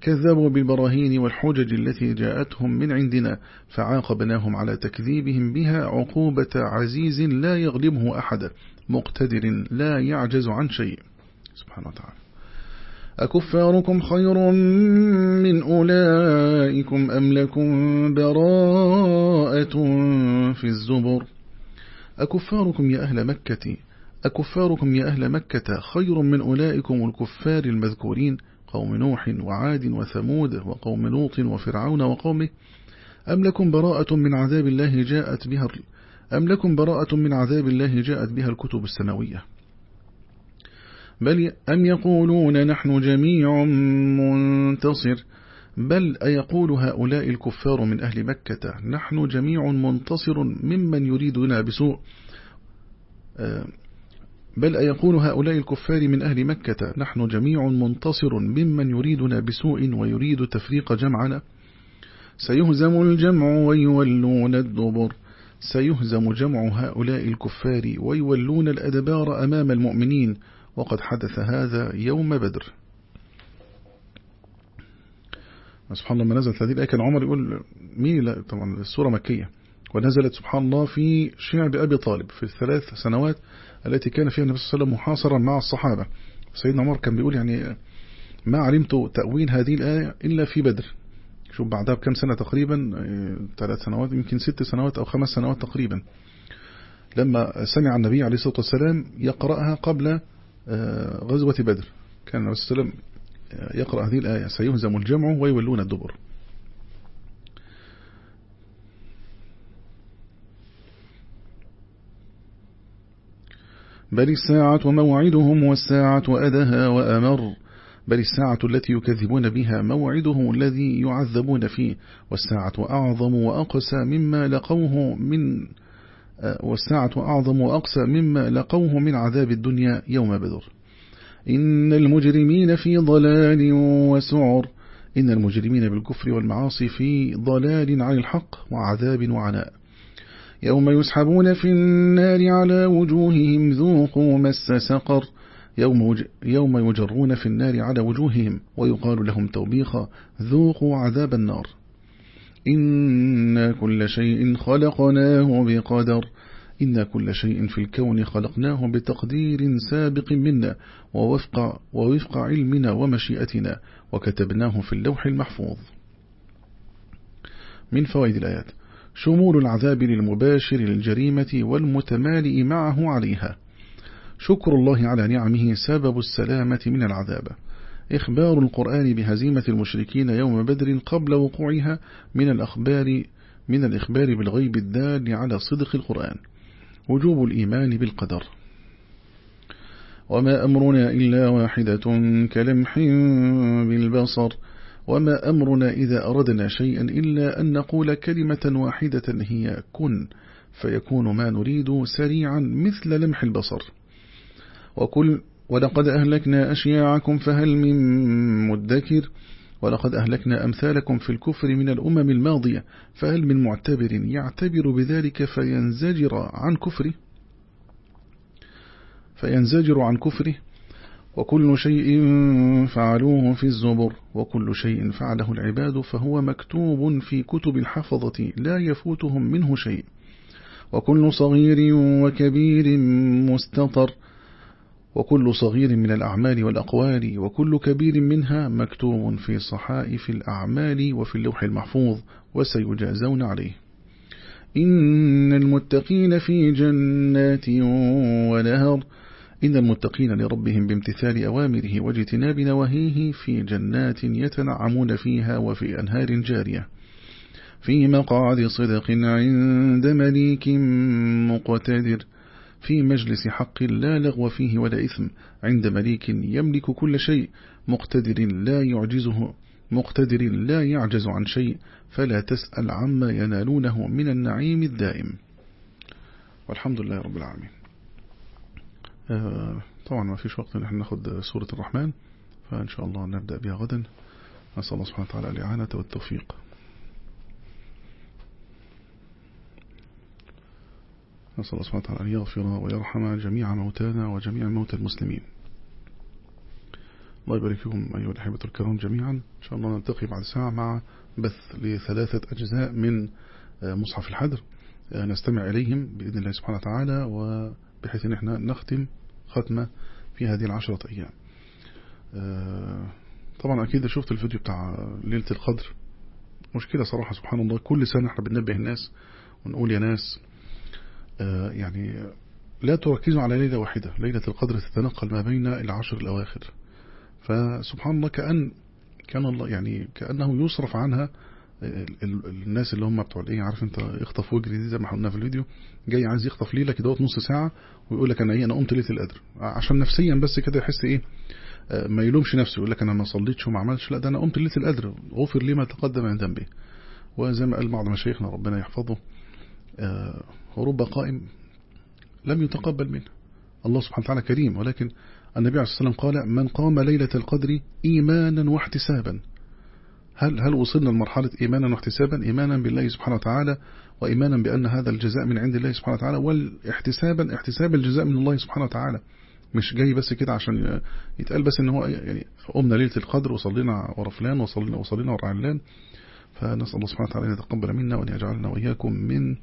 كذبوا بالبراهين والحجج التي جاءتهم من عندنا فعاقبناهم على تكذيبهم بها عقوبة عزيز لا يغلبه أحد. مقتدر لا يعجز عن شيء. سبحانه وتعالى. أكفاركم خير من أولئكم أم لكم براءة في الزبر؟ أكفاركم يا أهل مكة أكفاركم يا أهل مكة خير من أولئكم الكفار المذكورين قوم نوح وعاد وثمود وقوم لوط وفرعون وقومه. أم لكم براءة من عذاب الله جاءت بها أم لكم براءة من عذاب الله جاءت بها الكتب السماوية؟ بل أم يقولون نحن جميع منتصر؟ بل أيقول هؤلاء الكفار من أهل مكة نحن جميع منتصر ممن يريدنا بسوء؟ آه، بل أيقول هؤلاء الكفار من أهل مكة نحن جميع منتصر ممن يريدنا بسوء ويريد تفريق جمعنا؟ سيهزم الجمع ويولون الدبر. سيهزم جمع هؤلاء الكفار ويولون الأدبار أمام المؤمنين. وقد حدث هذا يوم بدر. سبحان الله ما نزلت هذه الآية. كان عمر يقول مين لا طبعا السورة مكية. ونزلت سبحان الله في شعب أبي طالب في الثلاث سنوات التي كان فيها النبي صلى الله عليه وسلم محاصرا مع الصحابة. سيدنا عمر كان بيقول يعني ما علمت تأويل هذه الآية إلا في بدر. شوف بعدها بكم سنة تقريبا؟ ثلاث سنوات يمكن ست سنوات أو خمس سنوات تقريبا. لما سمع النبي عليه الصلاة والسلام يقرأها قبل آه، غزوة بدر. كان النبي صلى الله عليه وسلم يقرأ هذه الآية. سيهزم الجمع ويولون الدبر. بل الساعة موعدهم والساعة أدها وأمر. بل الساعة التي يكذبون بها موعدهم الذي يعذبون فيه. والساعة أعظم وأقسى مما لقوه من والساعة أعظم وأقسى مما لقوه من عذاب الدنيا يوم بدر. إن المجرمين في ضلال وسعر. إن المجرمين بالكفر والمعاصي في ضلال عن الحق وعذاب وعناء. يوم يسحبون في النار على وجوههم ذوقوا مس سقر. يوم, يوم يجرون في النار على وجوههم ويقال لهم توبيخا ذوقوا عذاب النار. إن كل شيء خلقناه بقدر. إن كل شيء في الكون خلقناه بتقدير سابق منا ووفق, ووفق علمنا ومشيئتنا وكتبناه في اللوح المحفوظ. من فوائد الآيات شمول العذاب للمباشر للجريمة والمتمالئ معه عليها. شكر الله على نعمه سبب السلامة من العذاب. إخبار القرآن بهزيمة المشركين يوم بدر قبل وقوعها من الأخبار من الإخبار بالغيب الدال على صدق القرآن. وجوب الإيمان بالقدر. وما أمرنا إلا واحدة كلمح بالبصر. وما أمرنا إذا أردنا شيئا إلا أن نقول كلمة واحدة هي كن فيكون ما نريد سريعا مثل لمح البصر. وكل ولقد أهلكنا أشياعكم فهل من مدكر؟ ولقد أهلكنا أمثالكم في الكفر من الأمم الماضية فهل من معتبر يعتبر بذلك فينزجر عن كفره؟ فينزجر عن كفره؟ وكل شيء فعلوه في الزبر وكل شيء فعله العباد فهو مكتوب في كتب الحفظة لا يفوتهم منه شيء. وكل صغير وكبير مستطر وكل صغير من الأعمال والأقوال وكل كبير منها مكتوب في صحائف الأعمال وفي اللوح المحفوظ وسيجازون عليه. إن المتقين في جنات ونهر. إن المتقين لربهم بامتثال أوامره واجتناب نواهيه في جنات يتنعمون فيها وفي أنهار جارية. في مقعد صدق عند مليك مقتدر. في مجلس حق لا لغو فيه ولا إثم عند مليك يملك كل شيء مقتدر لا يعجزه مقتدر لا يعجز عن شيء فلا تسأل عما ينالونه من النعيم الدائم. والحمد لله رب العالمين. آه، طبعا ما فيش وقت نحن ناخد سورة الرحمن فإن شاء الله نبدأ بها غدا. نسأل الله سبحانه وتعالى الإعانة والتوفيق. نسأل الله سبحانه وتعالى أن يغفر ويرحم جميع موتانا وجميع موتى المسلمين. الله يبارك فيكم أيها الأحبة الكرام جميعا. إن شاء الله نلتقي بعد ساعة مع بث لثلاثة أجزاء من آه، مصحف الحدر. آه، نستمع إليهم بإذن الله سبحانه وتعالى وبحيث أن إحنا نختم ختمة في هذه العشرة أيام. آه، طبعا أكيد شفت الفيديو بتاع ليلة القدر. مشكلة صراحة سبحان الله كل سنة إحنا بننبه الناس ونقول يا ناس يعني لا تركزوا على ليلة واحدة. ليلة القدر تتنقل ما بين العشر الأواخر. فسبحان الله كأن كان الله يعني كأنه يصرف عنها الناس اللي هم بتوع الإيه عارف انت اخطف وجري زي ما قلنا في الفيديو. جاي عايز يخطف ليلة كده نص ساعة ويقول لك أنا إيه أنا قمت ليلة القدر. عشان نفسيا بس كده يحس إيه آه، ما يلومش نفسه يقول لك أنا ما صليتش وما عملتش. لا ده أنا قمت ليلة القدر. غفر لي ما تقدم من ذنبي. وزي ما قال بعض مشايخنا ربنا يحفظه. آه، ورب قائم لم يتقبل منه. الله سبحانه وتعالى كريم. ولكن النبي عليه الصلاة والسلام قال من قام ليلة القدر إيمانا واحتسابا. هل هل وصلنا لمرحلة إيمانا واحتسابا؟ إيمانا بالله سبحانه وتعالى وإيمانا بأن هذا الجزاء من عند الله سبحانه وتعالى والاحتسابا احتساب الجزاء من الله سبحانه وتعالى. مش جاي بس كده عشان يتقال بس إن هو يعني قمنا ليلة القدر وصلينا ورا فلان وصلينا وصلينا ورا علان. فنسأل الله سبحانه وتعالى أن يتقبل منا وأن يجعلنا وإياكم من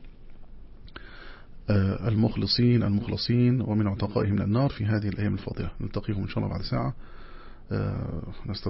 المخلصين المخلصين ومن عتقائهم من النار في هذه الأيام الفاضلة. نلتقيهم إن شاء الله بعد ساعة.